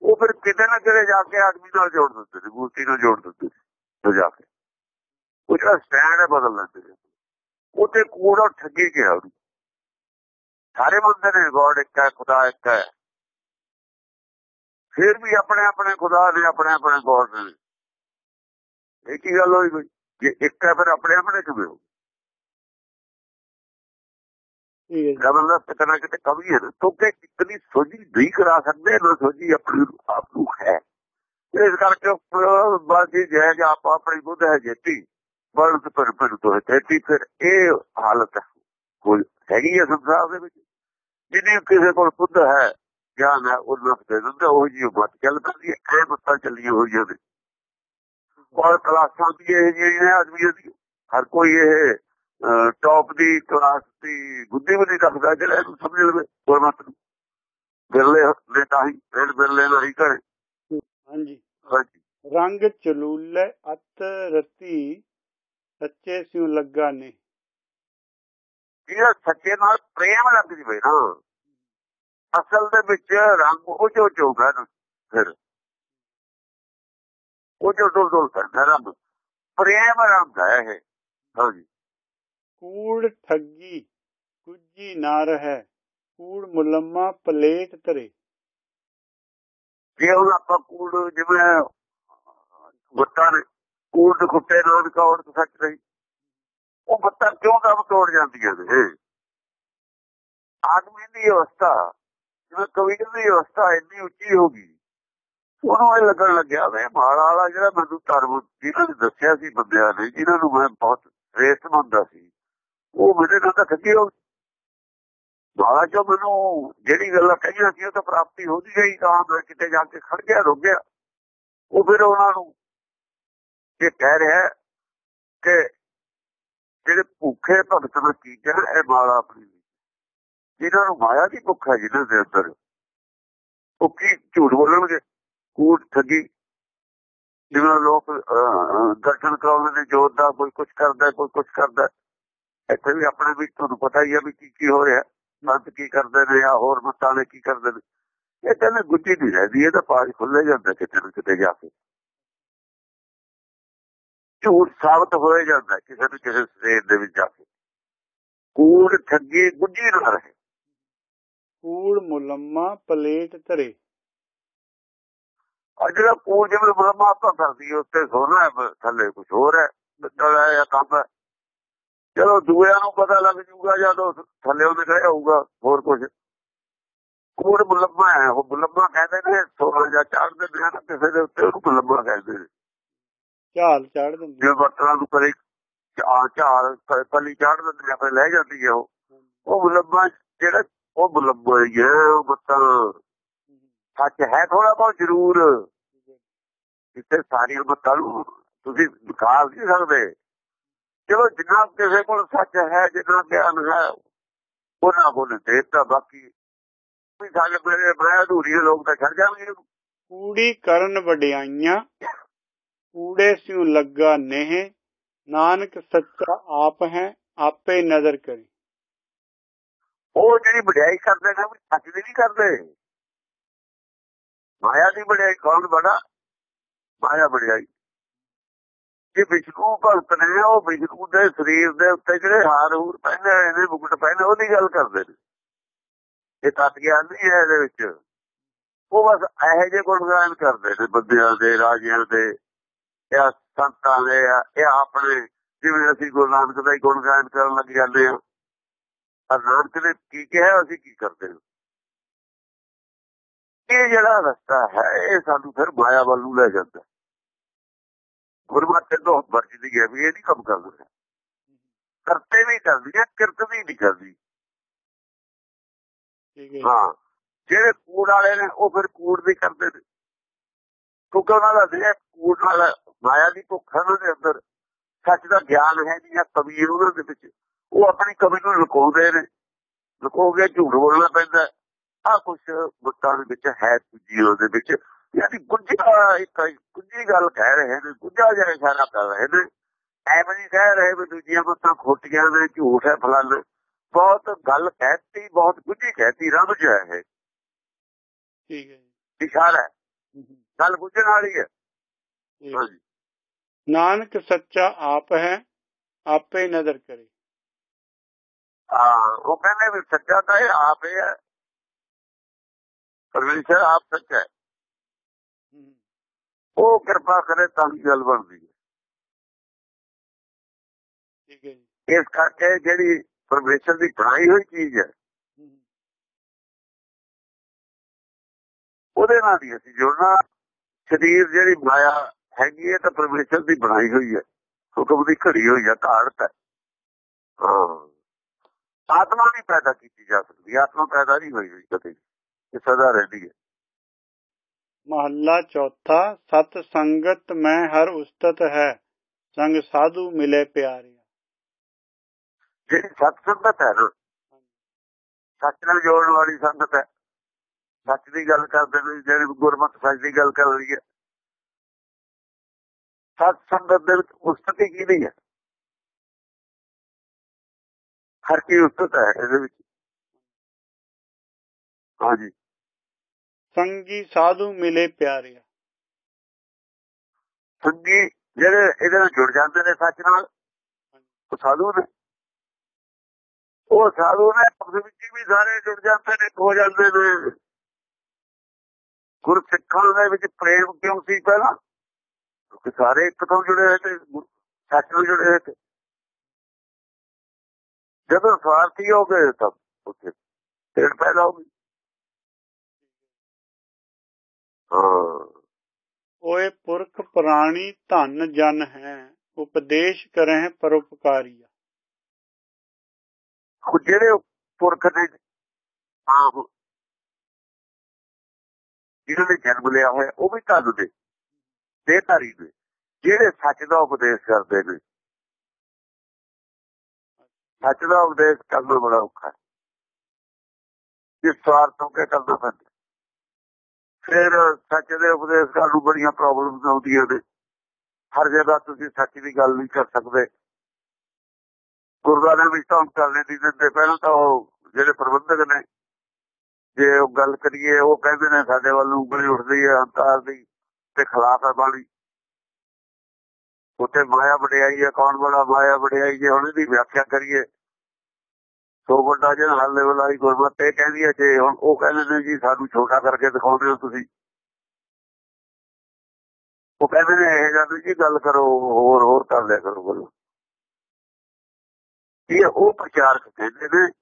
ਉਹ ਫਿਰ ਕਿਤੇ ਨਾ ਕਿਤੇ ਜਾ ਕੇ ਆਦਮੀ ਨਾਲ ਜੋੜ ਦਿੰਦੇ ਨੇ ਮੂਰਤੀ ਨਾਲ ਜੋੜ ਦਿੰਦੇ ਨੇ ਜਾ ਕੇ। ਉਹ ਜਿਹੜਾ ਸਟੈਂਡ ਹੈ, ਬਦਲ ਲੈਂਦੇ ਨੇ। ਉਹ ਤੇ ਕੂੜਾ ਠੱਗੀ ਗਿਆ ਉਹਨੂੰ ਸਾਰੇ ਬੰਦੇ ਨੇ, ਗੋਡ ਇੱਕ ਹੈ, ਖੁਦਾ ਇੱਕ ਹੈ। ਫਿਰ ਵੀ ਆਪਣੇ ਆਪਣੇ ਖੁਦਾ ਨੇ ਆਪਣੇ ਆਪਣੇ ਗੋਡ ਨੇ। ਇਹ ਕੀ ਗੱਲ ਹੋਈ ਬਈ? ਜੇ ਇੱਕ ਹੈ, ਫਿਰ ਆਪਣੇ ਆਪਣੇ ਕਿਵੇਂ ਹੋ ਠੀਕ ਹੈ। ਜੀ ਜ਼ਬਰਦਸਤ ਕਿਤੇ ਨਾ ਹੈ ਨਾ। ਕਿਉਂਕਿ ਸੋਝੀ ਨਹੀਂ ਕਰਾ ਸਕਦੇ, ਨਾ ਸੋਝੀ ਆਪਣੀ ਆਪ ਨੂੰ ਹੈ। ਇਸ ਕਰਕੇ ਬਾਜੀ ਜੈ ਜਾਂ ਆਪ ਆਪਣੀ ਬੁੱਧ ਹੈ ਜੇਤੀ ਬਲਦ ਪਰ ਪਰ ਤੋਂ ਤੇਤੀ। ਫਿਰ ਇਹ ਹਾਲਤ ਕੋਈ ਹੈਗੀ ਹੈ ਸੰਸਾਰ ਦੇ ਵਿੱਚ? ਜਿਹਨੇ ਕਿਸੇ ਕੋਲ ਬੁੱਧ ਹੈ, ਗਿਆਨ ਹੈ ਉਹ ਲੋਕ ਦੇ ਦਿੰਦੇ ਉਹ ਜੀ ਬਾਤ ਚੱਲ ਪੈਂਦੀ ਹੈ, ਇਹ ਬੱਤਾਂ ਚੱਲੀਆਂ ਹੋਈਆਂ ਨੇ। ਔਰ ਕਲਾਸਾਂ ਵੀ ਇਹ ਜਿਹੀਆਂ ਨੇ ਦੀ ਹਰ ਕੋਈ ਇਹ ਟੌਪ ਦੀ ਕਲਾਸ ਦੀ ਬੁੱਧੀ ਨਹੀਂ ਰੱਖਦਾ ਜਿਹੜਾ ਇਹਨੂੰ ਸਮਝ ਲਵੇ ਗੁਰਮਤ ਨੂੰ। ਬਿਰਲੇ ਨੇ ਤਾਂ ਹੀ ਬਿਰਲੇ ਨਹੀਂ ਕਰੇ ਹਾਂਜੀ। ਹਾਂਜੀ। ਰੰਗ ਚਲੂਲੇ ਅਤ ਰਤੀ ਸੱਚੇ ਸਿਉ ਲੱਗਾ ਨੇ। ਜਿਹੜਾ ਸੱਚੇ ਨਾਲ ਪ੍ਰੇਮ ਲੱਗ ਜਵੇ ਨਾ ਅਸਲ ਦੇ ਵਿੱਚ ਰੰਗ ਉਹ ਜੋ ਚੋਗਾ ਨਾ ਫਿਰ। ਉਹ ਜੋ ਡੋਲ ਡੋਲ ਪੈਂਦਾ ਰੰਗ। ਪ੍ਰੇਮ ਰੰਗ ਹੈ ਇਹ। ਹਾਂਜੀ। ਕੂੜ ਠੱਗੀ ਗੁੱਜੀ ਨਾ ਰਹੇ, ਕੂੜ ਮੁਲੰਮਾ ਪਲੇਟ ਤਰੇ ਜੇ ਹੁਣ ਆਪਾਂ ਕੂੜ ਜਿਵੇਂ ਗੁੱਟਾਂ ਕੂੜ ਦੇ ਖੁੱਟੇ ਨਾਲ ਕੌੜ ਸੱਚ ਨਹੀਂ। ਉਹ ਬੱਤਾਂ ਕਿਉਂ ਦਮ ਤੋੜ ਜਾਂਦੀਆਂ ਨੇ ਆਦਮੀ ਦੀ ਅਵਸਥਾ, ਜਿਵੇਂ ਕਵੀਰ ਦੀ ਅਵਸਥਾ ਇੰਨੀ ਉੱਚੀ ਹੋ ਗਈ, ਉਹਨੂੰ ਇਹ ਲੱਗਣ ਲੱਗਿਆ ਵੇ ਮਾਲਾ ਵਾਲਾ ਜਿਹੜਾ ਮੈਨੂੰ ਧਰਮ, ਜਿਹਨਾਂ ਨੇ ਦੱਸਿਆ ਸੀ ਬੰਦਿਆਂ ਨੇ ਜਿਨ੍ਹਾਂ ਨੂੰ ਮੈਂ ਬਹੁਤ ਰੇਸ ਮੰਨਦਾ ਸੀ ਉਹ ਮੇਰੇ ਨਾਲ ਤਾਂ ਠੱਗੀ ਹੋ ਬਾਲਾ ਮਾਲਾ ਮੈਨੂੰ ਜਿਹੜੀ ਗੱਲਾਂ ਕਹੀਆਂ ਸੀ, ਉਹ ਤਾਂ ਪ੍ਰਾਪਤੀ ਹੋ ਗਈ, ਤਾਂ ਮੈਂ ਕਿਤੇ ਜਾ ਕੇ ਖੜ ਗਿਆ, ਰੁਕ ਗਿਆ। ਉਹ ਫਿਰ ਉਹਨਾਂ ਨੂੰ ਇਹ ਕਹਿ ਰਿਹਾ ਕਿ ਜਿਹੜੇ ਭੁੱਖੇ ਭਗਤ ਨੇ ਕੀਤੇ ਨੇ ਇਹ ਮਾਲਾ ਆਪਣੀ ਜਿਹਨਾਂ ਨੂੰ ਮਾਇਆ ਦੀ ਭੁੱਖ ਹੈ ਜਿਹਨਾਂ ਦੇ ਅੰਦਰ ਉਹ ਕੀ ਝੂਠ ਬੋਲਣਗੇ? ਕੂੜ, ਠੱਗੀ। ਜਿਵੇਂ ਲੋਕ ਦਰਸ਼ਨ ਕਰਾਉਣ ਦੇ ਜੋਤ ਦਾ ਕੋਈ ਕੁਝ ਕਰਦਾ, ਕੋਈ ਕੁਝ ਕਰਦਾ। ਇੱਥੇ ਵੀ ਆਪਣੇ ਵੀ ਤੁਹਾਨੂੰ ਪਤਾ ਹੀ ਆ ਵੀ ਕੀ ਕੀ ਹੋ ਰਿਹਾ। ਸੰਤ ਕੀ ਕਰਦੇ ਨੇ ਜਾਂ ਹੋਰ ਮਤਾਂ ਨੇ ਕੀ ਕਰਦੇ ਨੇ। ਇਹ ਕਹਿੰਦੇ ਗੁੱਡੀ ਨਹੀਂ ਰਹਿੰਦੀ ਇਹ ਤਾਂ ਪਾਜ ਖੁੱਲੇ ਜਾਂਦਾ ਕਿਤੇ ਨਾ ਕਿਤੇ ਜਾ ਕੇ। ਝੂਠ ਸਾਬਤ ਹੋਏ ਜਾਂਦਾ ਕਿਸੇ ਨੂੰ ਕਿਸੇ ਸਟੇਜ ਦੇ ਵਿੱਚ ਜਾ ਕੇ। ਕੂੜ ਠੱਗੀ ਗੁੱਜੀ ਨਾ ਰਹੇ। ਕੂੜ ਮੁਲੰਮਾ ਪਲੇਟ ਧਰੇ। ਆ ਜਿਹੜਾ ਕੂੜ ਜਿਵੇਂ ਬ੍ਰਹਮਾ ਆਪਾਂ ਕਰਦੀ ਹੈ ਉੱਤੇ ਸੋਨਾ ਥੱਲੇ ਕੁਝ ਹੋਰ ਹੈ ਬੱਦਲ ਹੈ ਜਾਂ ਕੰਮ ਹੈ। ਚਲੋ ਦੂਆਂ ਨੂੰ ਪਤਾ ਲੱਗ ਜੂਗਾ ਜਦੋਂ ਥੱਲੇ ਉਹਦੇ ਕਹੇ ਹੋਊਗਾ ਹੋਰ ਕੁਝ ਕੂੜ ਮੁਲੰਮਾ ਹੈ ਉਹ ਮੁਲੰਮਾ ਕਹਿੰਦੇ ਨੇ ਸੋਨਾ ਜਾਂ ਚਾੜ ਦਿੰਦੇ ਨੇ ਕਿਸੇ ਦੇ ਉੱਤੇ ਉਹਨੂੰ ਮੁਲੰਮਾ ਕਹਿੰਦੇ ਨੇ। ਝਾਲ ਚਾੜ ਦਿੰਦੇ ਜੇ ਬਰਤਨਾਂ ਨੂੰ ਕਰੇ ਆ ਝਾੜ ਪੱਲੀ ਚਾੜ ਦਿੰਦੇ ਆ ਫਿਰ ਲੈ ਜਾਂਦੀ ਹੈ ਉਹ। ਉਹ ਮੁਲੰਮਾ ਜਿਹੜਾ ਉਹ ਮੁਲੰਮਾ ਹੀ ਹੈ ਉਹ ਬੱਤਾਂ ਸੱਚ ਹੈ ਥੋੜਾ ਬਹੁਤ ਜ਼ਰੂਰ। ਜਿੱਥੇ ਸਾਰੀਆਂ ਬੱਤਾਂ ਨੂੰ ਤੁਸੀਂ ਦਿਖਾ ਨਹੀਂ ਸਕਦੇ। ਚਲੋ ਜਿੰਨਾ ਕਿਸੇ ਕੋਲ ਸੱਚ ਹੈ ਜਿੰਨਾ ਗਿਆਨ ਹੈ ਉਹਨਾਂ ਕੋਲ ਦੇਤਾ। ਬਾਕੀ ਵੀ ਸਾਡੇ ਮੇਰੇ ਮੈਂ ਅਧੂਰੀ ਲੋਕ ਤਾਂ ਛੱਡ ਜਾਣਗੇ ਕੂੜੀ ਕਰਨ ਵਡਿਆਈਆਂ ਕੂੜੇ ਸਿਉ ਲੱਗਾ ਨੇਹ ਨਾਨਕ ਸੱਚਾ ਆਪ ਹੈ ਆਪੇ ਨਜ਼ਰ ਕਰੇ। ਉਹ ਜਿਹੜੀ ਵਡਿਆਈ ਕਰਦੇ ਨੇ ਉਹ ਸੱਚ ਦੀ ਨਹੀਂ ਕਰਦੇ। ਮਾਇਆ ਦੀ ਵਡਿਆਈ ਕੌਣ ਬੜਾ? ਮਾਇਆ ਵਡਿਆਈ। ਜੇ ਵਿਸ਼ਨੂੰ ਭਗਤ ਨੇ, ਉਹ ਵਿਸ਼ਨੂੰ ਦੇ ਸਰੀਰ ਦੇ ਉੱਤੇ ਜਿਹੜੇ ਹਾਰ ਹੂਰ ਪਹਿਨੇ ਹੋਏ ਨੇ ਮੁਕਟ ਪਹਿਨੇ, ਉਹਦੀ ਗੱਲ ਕਰਦੇ ਨੇ। ਇਹ ਤਤ ਗਿਆਨ ਨਹੀਂ ਹੈ ਇਹਦੇ ਵਿੱਚ। ਉਹ ਬਸ ਇਹੋ ਜਿਹੇ ਗੁਣਗਾਨ ਕਰਦੇ ਨੇ, ਬੰਦਿਆਂ ਦੇ, ਰਾਜਿਆਂ ਦੇ, ਜਾਂ ਸੰਤਾਂ ਦੇ ਇਹ ਆਪਣੇ, ਜਿਵੇਂ ਅਸੀਂ ਗੁਰੂ ਨਾਨਕ ਦਾ ਹੀ ਗੁਣਗਾਨ ਕਰਨ ਲੱਗ ਜਾਂਦੇ ਆ ਨਾਨਕ ਨੇ ਕੀ ਕਿਹਾ, ਅਸੀਂ ਕੀ ਕਰਦੇ ਹਾਂ? ਇਹ ਜਿਹੜਾ ਰਸਤਾ ਹੈ, ਇਹ ਸਾਨੂੰ ਫਿਰ ਮਾਇਆ ਵੱਲ ਨੂੰ ਲੈ ਜਾਂਦਾ। ਗੁਰਮਤਿ ਤੋਂ ਵਰਜਦੀ ਹੈ ਵੀ ਇਹ ਨਹੀਂ ਕੰਮ ਕਰਦਾ। ਕਰਤੇ ਵੀ ਕਰਦੀ ਹੈ ਕਿਰਤ ਵੀ ਨਹੀਂ ਕਰਦੀ। ਹੈ ਜਿਹੜੇ ਕੂੜ ਵਾਲੇ ਨੇ ਉਹ ਫਿਰ ਕੂੜ ਵੀ ਕਰਦੇ ਨੇ। ਕਿਉਂਕਿ ਉਹਨਾਂ ਦਾ ਜਿਹੜਾ ਕੂੜ ਵਾਲਾ ਮਾਇਆ ਦੀ ਭੁੱਖ ਉਹਨਾਂ ਦੇ ਅੰਦਰ ਸੱਚ ਦਾ ਗਿਆਨ ਹੈ ਨਹੀਂ ਜਾਂ ਕਬੀਰ ਉਹਨਾਂ ਦੇ ਵਿੱਚ। ਉਹ ਆਪਣੀ ਕਮੀ ਨੂੰ ਲੁਕਾਉਂਦੇ ਨੇ। ਲੁਕੋ ਕੇ ਝੂਠ ਬੋਲਣਾ ਪੈਂਦਾ। ਆ ਕੁਝ ਬੁੱਤਾਂ ਦੇ ਵਿੱਚ ਹੈ ਜੀ ਉਹਦੇ ਵਿੱਚ। ਯਾਨੀ ਗੁੱਜਾ ਇੱਕ ਗੁੱਜੀ ਗੱਲ ਕਹਿ ਰਹੇ ਨੇ ਗੁੱਜਾ ਜਿਹਾ ਇਸ਼ਾਰਾ ਕਰ ਰਹੇ ਨੇ। ਐਵੇਂ ਨਹੀਂ ਕਹਿ ਰਹੇ ਵੀ ਦੂਜੀਆਂ ਬੁੱਤਾਂ ਖੋਟੀਆਂ ਨੇ ਝੂਠ ਹੈ ਫਲਾਨ ਬਹੁਤ ਗੱਲ ਕਹਿਤੀ ਬਹੁਤ ਗੁੱਜੀ ਕਹਿਤੀ ਰੱਬ ਜੋ ਹੈ ਠੀਕ ਹੈ ਇਸ਼ਾਰਾ ਗੱਲ ਗੁੱਜਣ ਵਾਲੀ ਹੈ। ਨਾਨਕ ਸੱਚਾ ਆਪ ਹੈ ਆਪੇ ਨਜ਼ਰ ਕਰੇ। ਹਾਂ ਉਹ ਕਹਿੰਦੇ ਵੀ ਸੱਚਾ ਤਾਂ ਇਹ ਆਪ ਹੀ। ਪਰਮੇਸ਼ਰ ਆਪ ਸੱਚਾ ਹੈ। ਉਹ ਕਿਰਪਾ ਕਰੇ ਤਾਂ ਗੱਲ ਬਣਦੀ ਹੈ। ਠੀਕ ਹੈ ਜੀ। ਇਸ ਕਰਕੇ ਜਿਹੜੀ ਪਰਮੇਸ਼ਰ ਦੀ ਬਣਾਈ ਹੋਈ ਚੀਜ਼ ਹੈ ਉਹਦੇ ਨਾਲ ਹੀ ਅਸੀਂ ਜੁੜਨਾ। ਸਰੀਰ ਜਿਹੜੀ ਮਾਇਆ ਹੈਗੀ ਹੈ ਤਾਂ ਪਰਮੇਸ਼ਰ ਦੀ ਬਣਾਈ ਹੋਈ ਹੈ। ਹੁਕਮ ਦੀ ਘੜੀ ਹੋਈ ਹੈ ਧਾੜਤ ਹੈ। ਹਾਂ। ਆਤਮਾ ਨਹੀਂ ਪੈਦਾ ਕੀਤੀ ਜਾ ਸਕਦੀ ਆਤਮਾ ਪੈਦਾ ਨਹੀਂ ਹੋਈ ਹੋਈ ਕਦੇ। ਇਹ ਸਦਾ ਰਹਿੰਦੀ ਹੈ। ਮਹੱਲਾ ਚੌਥਾ ਸਤ ਸੰਗਤ ਮੈਂ ਹਰ ਉਸਤਤ ਹੈ ਸੰਗ ਸਾਧੂ ਮਿਲੇ ਪਿਆਰਿਆ ਜਿਹੜੀ ਸਤ ਸੰਗਤ ਹੈ ਨਾ ਸੱਚ ਨਾਲ ਜੋੜਨ ਵਾਲੀ ਸੰਗਤ ਹੈ ਸੱਚ ਦੀ ਗੱਲ ਕਰਦੇ ਨੇ ਜਿਹੜੇ ਗੁਰਮਤਿ ਸੱਚ ਦੀ ਗੱਲ ਕਰ ਰਹੀ ਹੈ ਸਤ ਸੰਗਤ ਦੇ ਵਿੱਚ ਉਸਤਤੀ ਕੀ ਨਹੀਂ ਹੈ ਹਰ ਕੀ ਉਸਤਤ ਹੈ ਇਹਦੇ ਵਿੱਚ ਹਾਂਜੀ ਸੰਗੀ ਸਾਧੂ ਮਿਲੇ ਪਿਆਰਿਆ। ਸੰਗੀ ਜਿਹੜੇ ਇਹਦੇ ਨਾਲ ਜੁੜ ਜਾਂਦੇ ਨੇ ਸੱਚ ਨਾਲ, ਉਹ ਸਾਧੂ ਨੇ। ਉਹ ਸਾਧੂ ਨੇ ਆਪਸ ਵਿੱਚ ਵੀ ਸਾਰੇ ਜੁੜ ਜਾਂਦੇ ਨੇ, ਹੋ ਜਾਂਦੇ ਨੇ। ਗੁਰਸਿੱਖਾਂ ਦੇ ਵਿੱਚ ਪ੍ਰੇਮ ਕਿਉਂ ਸੀ ਪਹਿਲਾਂ? ਕਿਉਂਕਿ ਸਾਰੇ ਇੱਕ ਤੋਂ ਜੁੜੇ ਹੋਏ ਤੇ ਸੱਚ ਨਾਲ ਜੁੜੇ ਹੋਏ ਤੇ। ਜਦੋਂ ਸਵਾਰਥੀ ਹੋ ਗਏ ਤਾਂ ਉੱਥੇ ਤੇੜ ਪੈਦਾ ਹੋ ਗਈ ਓਏ ਪੁਰਖ ਪ੍ਰਾਣੀ ਧਨ ਜਨ ਹੈ, ਉਪਦੇਸ਼ ਕਰਹਿ ਪਰਉਪਕਾਰੀਆ। ਜਿਹੜੇ ਪੁਰਖ ਨੇ, ਆਪ ਜਿਹਨਾਂ ਨੇ ਜਨਮ ਲਿਆ ਹੋਇਆ, ਉਹ ਵੀ ਧਨ ਦੇ ਦੇਹਧਾਰੀ ਨੇ। ਜਿਹੜੇ ਸੱਚ ਦਾ ਉਪਦੇਸ਼ ਕਰਦੇ ਨੇ, ਸੱਚ ਦਾ ਉਪਦੇਸ਼ ਕਰਨਾ ਬੜਾ ਔਖਾ ਹੈ। ਇਸ ਸਵਾਰਥ ਤੋਂ ਕੇ ਕਰਨਾ ਪੈਂਦਾ ਫਿਰ ਸੱਚ ਦੇ ਉਪਦੇਸ਼ ਕਰਨ ਨੂੰ ਬੜੀਆਂ ਪ੍ਰੋਬਲਮਸ ਆਉਂਦੀਆਂ ਨੇ। ਹਰ ਜਗ੍ਹਾ ਤੁਸੀਂ ਸੱਚ ਦੀ ਗੱਲ ਨਹੀਂ ਕਰ ਸਕਦੇ। ਗੁਰਦੁਆਰੇ ਵਿੱਚ ਤਾਂ ਕਰਨੇ ਨਹੀਂ ਦਿੰਦੇ, ਪਹਿਲਾਂ ਤਾਂ ਉਹ ਜਿਹੜੇ ਪ੍ਰਬੰਧਕ ਨੇ, ਜੇ ਉਹ ਗੱਲ ਕਰੀਏ, ਉਹ ਕਹਿੰਦੇ ਨੇ ਸਾਡੇ ਵੱਲ ਨੂੰ ਉਂਗਲੀ ਉੱਠਦੀ ਹੈ ਹੰਕਾਰ ਦੀ ਤੇ ਖਿਲਾਫ ਹੈ ਬਾਣੀ। ਉੱਥੇ ਮਾਇਆ ਵਡਿਆਈ ਹੈ, ਕੌਣ ਬੜਾ ਮਾਇਆ ਵਡਿਆਈ ਜੇ ਹੁਣ ਦੀ ਵਿਆਖਿਆ ਕਰੀਏ ਸੋ ਵੱਡਾ ਜਿਹੜਾ ਹੱਲੇ ਵਾਲੀ ਗੁਰਮਤ ਇਹ ਕਹਿੰਦੀ ਹੈ ਜੇ ਹੁਣ ਉਹ ਕਹਿੰਦੇ ਨੇ ਜੀ ਸਾਨੂੰ ਛੋਟਾ ਕਰਕੇ ਦਿਖਾਉਂਦੇ ਹੋ ਤੁਸੀਂ। ਉਹ ਕਹਿੰਦੇ ਨੇ ਇਹ ਜਾਂਦੇ ਜੀ ਗੱਲ ਕਰੋ, ਹੋਰ ਹੋਰ ਕਰ ਲਿਆ ਕਰੋ ਬੋਲੋ। ਇਹ ਉਹ ਪ੍ਰਚਾਰਕ ਕਹਿੰਦੇ ਨੇ,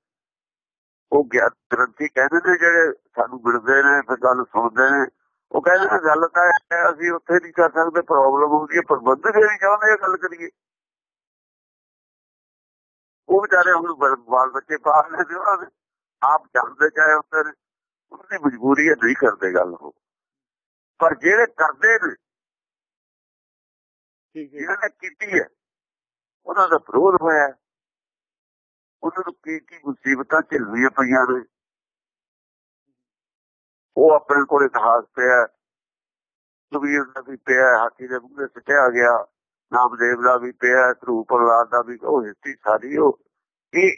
ਉਹ ਗਿਆਨ ਗ੍ਰੰਥੀ ਕਹਿੰਦੇ ਨੇ ਜਿਹੜੇ ਸਾਨੂੰ ਮਿਲਦੇ ਨੇ, ਫਿਰ ਗੱਲ ਸੁਣਦੇ ਨੇ। ਉਹ ਕਹਿੰਦੇ ਨੇ ਗੱਲ ਤਾਂ ਅਸੀਂ ਉੱਥੇ ਨਹੀਂ ਕਰ ਸਕਦੇ ਪ੍ਰੋਬਲਮ ਹੁੰਦੀ ਹੈ, ਪ੍ਰਬੰਧਕ ਨਹੀਂ ਚਾਹੁੰਦੇ ਗੱਲ ਕਰੀਏ। ਉਹ ਵਿਚਾਰੇ ਹੁਣ ਬਾਲ ਬੱਚੇ ਪਾਲ ਲੈਂਦੇ ਉਹਨਾਂ ਦੇ ਆਪ ਜਾਣਦੇ ਚਾਹੇ ਉੱਤੇ ਉਹਦੀ ਮਜਬੂਰੀ ਹੈ ਨਹੀਂ ਕਰਦੇ ਗੱਲ ਉਹ। ਪਰ ਜਿਹੜੇ ਕਰਦੇ ਨੇ ਠੀਕ ਹੈ। ਜਿਹਨਾਂ ਨੇ ਕੀਤੀ ਹੈ ਉਹਨਾਂ ਦਾ ਵਿਰੋਧ ਹੋਇਆ ਉਹਨਾਂ ਨੂੰ ਕੀ ਕੀ ਮੁਸੀਬਤਾਂ ਝੱਲਣੀਆਂ ਪਈਆਂ ਨੇ। ਉਹ ਆਪਣੇ ਕੋਲ ਇਤਿਹਾਸ ਪਿਆ ਸੁਬੀਰ ਦਾ ਵੀ ਪਿਆ ਹਾਥੀ ਦੇ ਮੂਹਰੇ ਸਿੱਟਿਆ ਗਿਆ। ਨਾਮਦੇਵ ਦਾ ਵੀ ਪਿਆ ਧਰੂ ਪ੍ਰਲਾਦ ਦਾ ਵੀ ਉਹ ਹਿਸਟਰੀ ਸਾਰੀ ਉਹ ਇਹ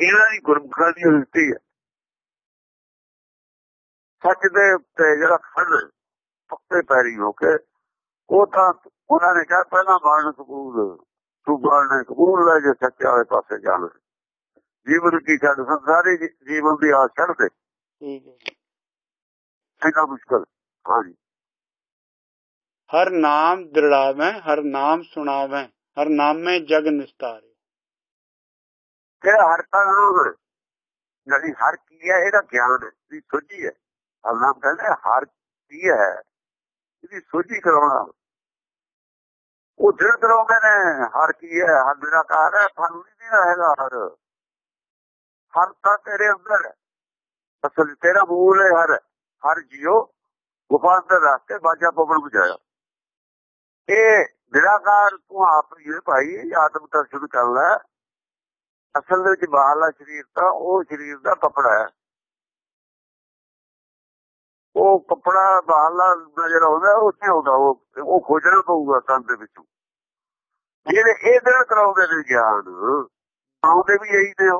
ਇਹਨਾਂ ਦੀ ਗੁਰਮੁਖਾਂ ਦੀ ਹਿਸਟਰੀ ਹੈ। ਸੱਚ ਦੇ ਉੱਤੇ ਜਿਹੜਾ ਖੜ ਪੱਕੇ ਪੈਰੀ ਹੋ ਕੇ ਉਹ ਤਾਂ ਉਹਨਾਂ ਨੇ ਕਿਹਾ ਪਹਿਲਾਂ ਬਾਣ ਕਬੂਲ ਤੂੰ ਬਾਣ ਕਬੂਲ ਲੈ ਜੇ ਸੱਚੇ ਵਾਲੇ ਪਾਸੇ ਜਾਣਾ ਜੀਵਨ ਕੀ ਛੱਡ ਸੰਸਾਰੀ ਜੀਵਨ ਦੀ ਆਸ ਛੱਡ ਦੇ। ਠੀਕ ਹੈ ਜੀ। ਇੰਨਾ ਮੁਸ਼ਕਲ। ਹਾਂਜੀ। ਹਰ ਨਾਮ ਦ੍ਰਿੜਾਵੇਂ, ਹਰ ਨਾਮ ਸੁਣਾਵੇਂ, ਹਰ ਨਾਮੇ ਜਗ ਨਿਸਤਾਰੇ। ਕਿਹੜਾ ਹਰ ਤਾਂ ਜਿਹੜੀ ਹਰ ਕੀ ਹੈ, ਇਹਦਾ ਗਿਆਨ ਹੈ ਦੀ ਸੋਝੀ ਹੈ। ਅੱਲਾਹ ਕਹਿੰਦਾ ਹਰ ਕੀ ਹੈ, ਇਹਦੀ ਸੋਝੀ ਕਰਾਉਣਾ। ਉਹ ਜਿਹੜਾ ਕਰਾਉਂਦੇ ਨੇ ਹਰ ਕੀ ਹੈ, ਹਰ ਮੇਰਾ ਕਾਰ ਹੈ ਤੁਹਾਨੂੰ ਨਹੀਂ ਦੇਣਾ ਹਰ। ਹਰ ਤਾਂ ਤੇਰੇ ਅੰਦਰ ਅਸਲ ਤੇਰਾ ਮੂਲ ਹੈ ਹਰ। ਹਰ ਜਿਉ ਗੁਫਾ ਅੰਦਰ ਰੱਖ ਬਾਜਾ ਪਵਨ ਬੁਝਾਇਆ। ਇਹ ਨਿਰਾਕਾਰ ਤੂੰ ਆਪ ਹੀ ਹੈ ਭਾਈ ਆਤਮ ਦਰਸ਼ਨ ਕਰ ਲੈ ਅਸਲ ਵਿੱਚ ਬਾਹਰਲਾ ਸਰੀਰ ਤਾਂ ਉਹ ਸਰੀਰ ਦਾ ਕਪੜਾ ਹੈ। ਉਹ ਕਪੜਾ ਬਾਹਰਲਾ ਨਜ਼ਰ ਆਉਂਦਾ ਉੱਥੇ ਆਉਂਦਾ, ਉਹ ਉਹ ਖੋਜਣਾ ਪਊਗਾ ਕੰਨ ਦੇ ਵਿੱਚੋਂ। ਜਿਹੜੇ ਇਹ ਦਿਨ ਕਰਾਉਂਦੇ ਨੇ ਗਿਆਨ ਆਉਂਦੇ ਵੀ ਇਹੀ ਨੇ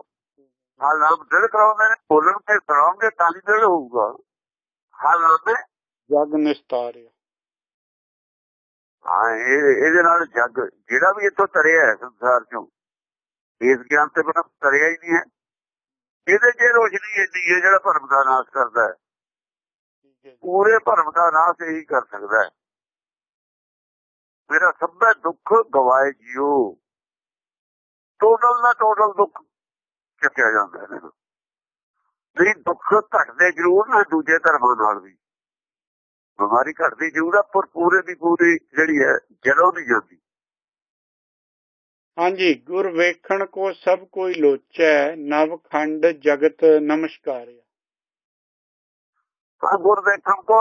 ਹਾਲ ਨਾਮ ਦਿਲ ਕਰਾਉਂਦੇ ਨੇ, ਬੋਲਣ ਤੇ ਕਰਾਉਂਗੇ ਤਾਂ ਹੀ ਦਿਨ ਹੋਊਗਾ। ਹਾਲ ਨਾਮ ਜਗ ਨਿਸਤਾਰੇ ਹਾਂ ਇਹਦੇ ਨਾਲ ਜੱਗ ਜਿਹੜਾ ਵੀ ਇੱਥੋਂ ਤਰਿਆ ਹੈ ਸੰਸਾਰ ਚੋਂ ਇਸ ਗਿਆਨ ਤੇ ਬਿਨਾਂ ਤਰਿਆ ਹੀ ਨਹੀਂ ਹੈ। ਇਹਦੇ 'ਚ ਰੋਸ਼ਨੀ ਇੰਨੀ ਹੈ ਜਿਹੜਾ ਭਰਮ ਦਾ ਨਾਸ਼ ਕਰਦਾ ਹੈ। ਜੀ। ਪੂਰੇ ਭਰਮ ਦਾ ਨਾਸ਼ ਇਹੀ ਕਰ ਸਕਦਾ ਹੈ। ਮੇਰਾ ਸਭੇ ਦੁੱਖ ਗਵਾਏ ਜਿਓ। ਟੋਟਲ ਦਾ ਟੋਟਲ ਦੁੱਖ ਚੱਕਿਆ ਜਾਂਦਾ ਹੈ ਨਹੀਂ ਦੁੱਖ ਘਟਦੇ ਜ਼ਰੂਰ ਨਾ ਦੂਜੇ ਧਰਮਾਂ ਨਾਲ ਵੀ। ਬਿਮਾਰੀ ਘਟਦੀ ਜ਼ਰੂਰ ਆ ਪਰ ਪੂਰੇ ਦੀ ਪੂਰੀ ਜਿਹੜੀ ਹੈ ਜੜੋਂ ਨਹੀਂ ਜਾਂਦੀ ਹਾਂਜੀ ਗੁਰ ਵੇਖਣ ਕੋ ਸਭ ਕੋਈ ਲੋਚੈ ਨਵ ਖੰਡ ਜਗਤ ਨਮਸਕਾਰਿਆ। ਹਾਂ ਗੁਰ ਦੇਖਣ ਕੋ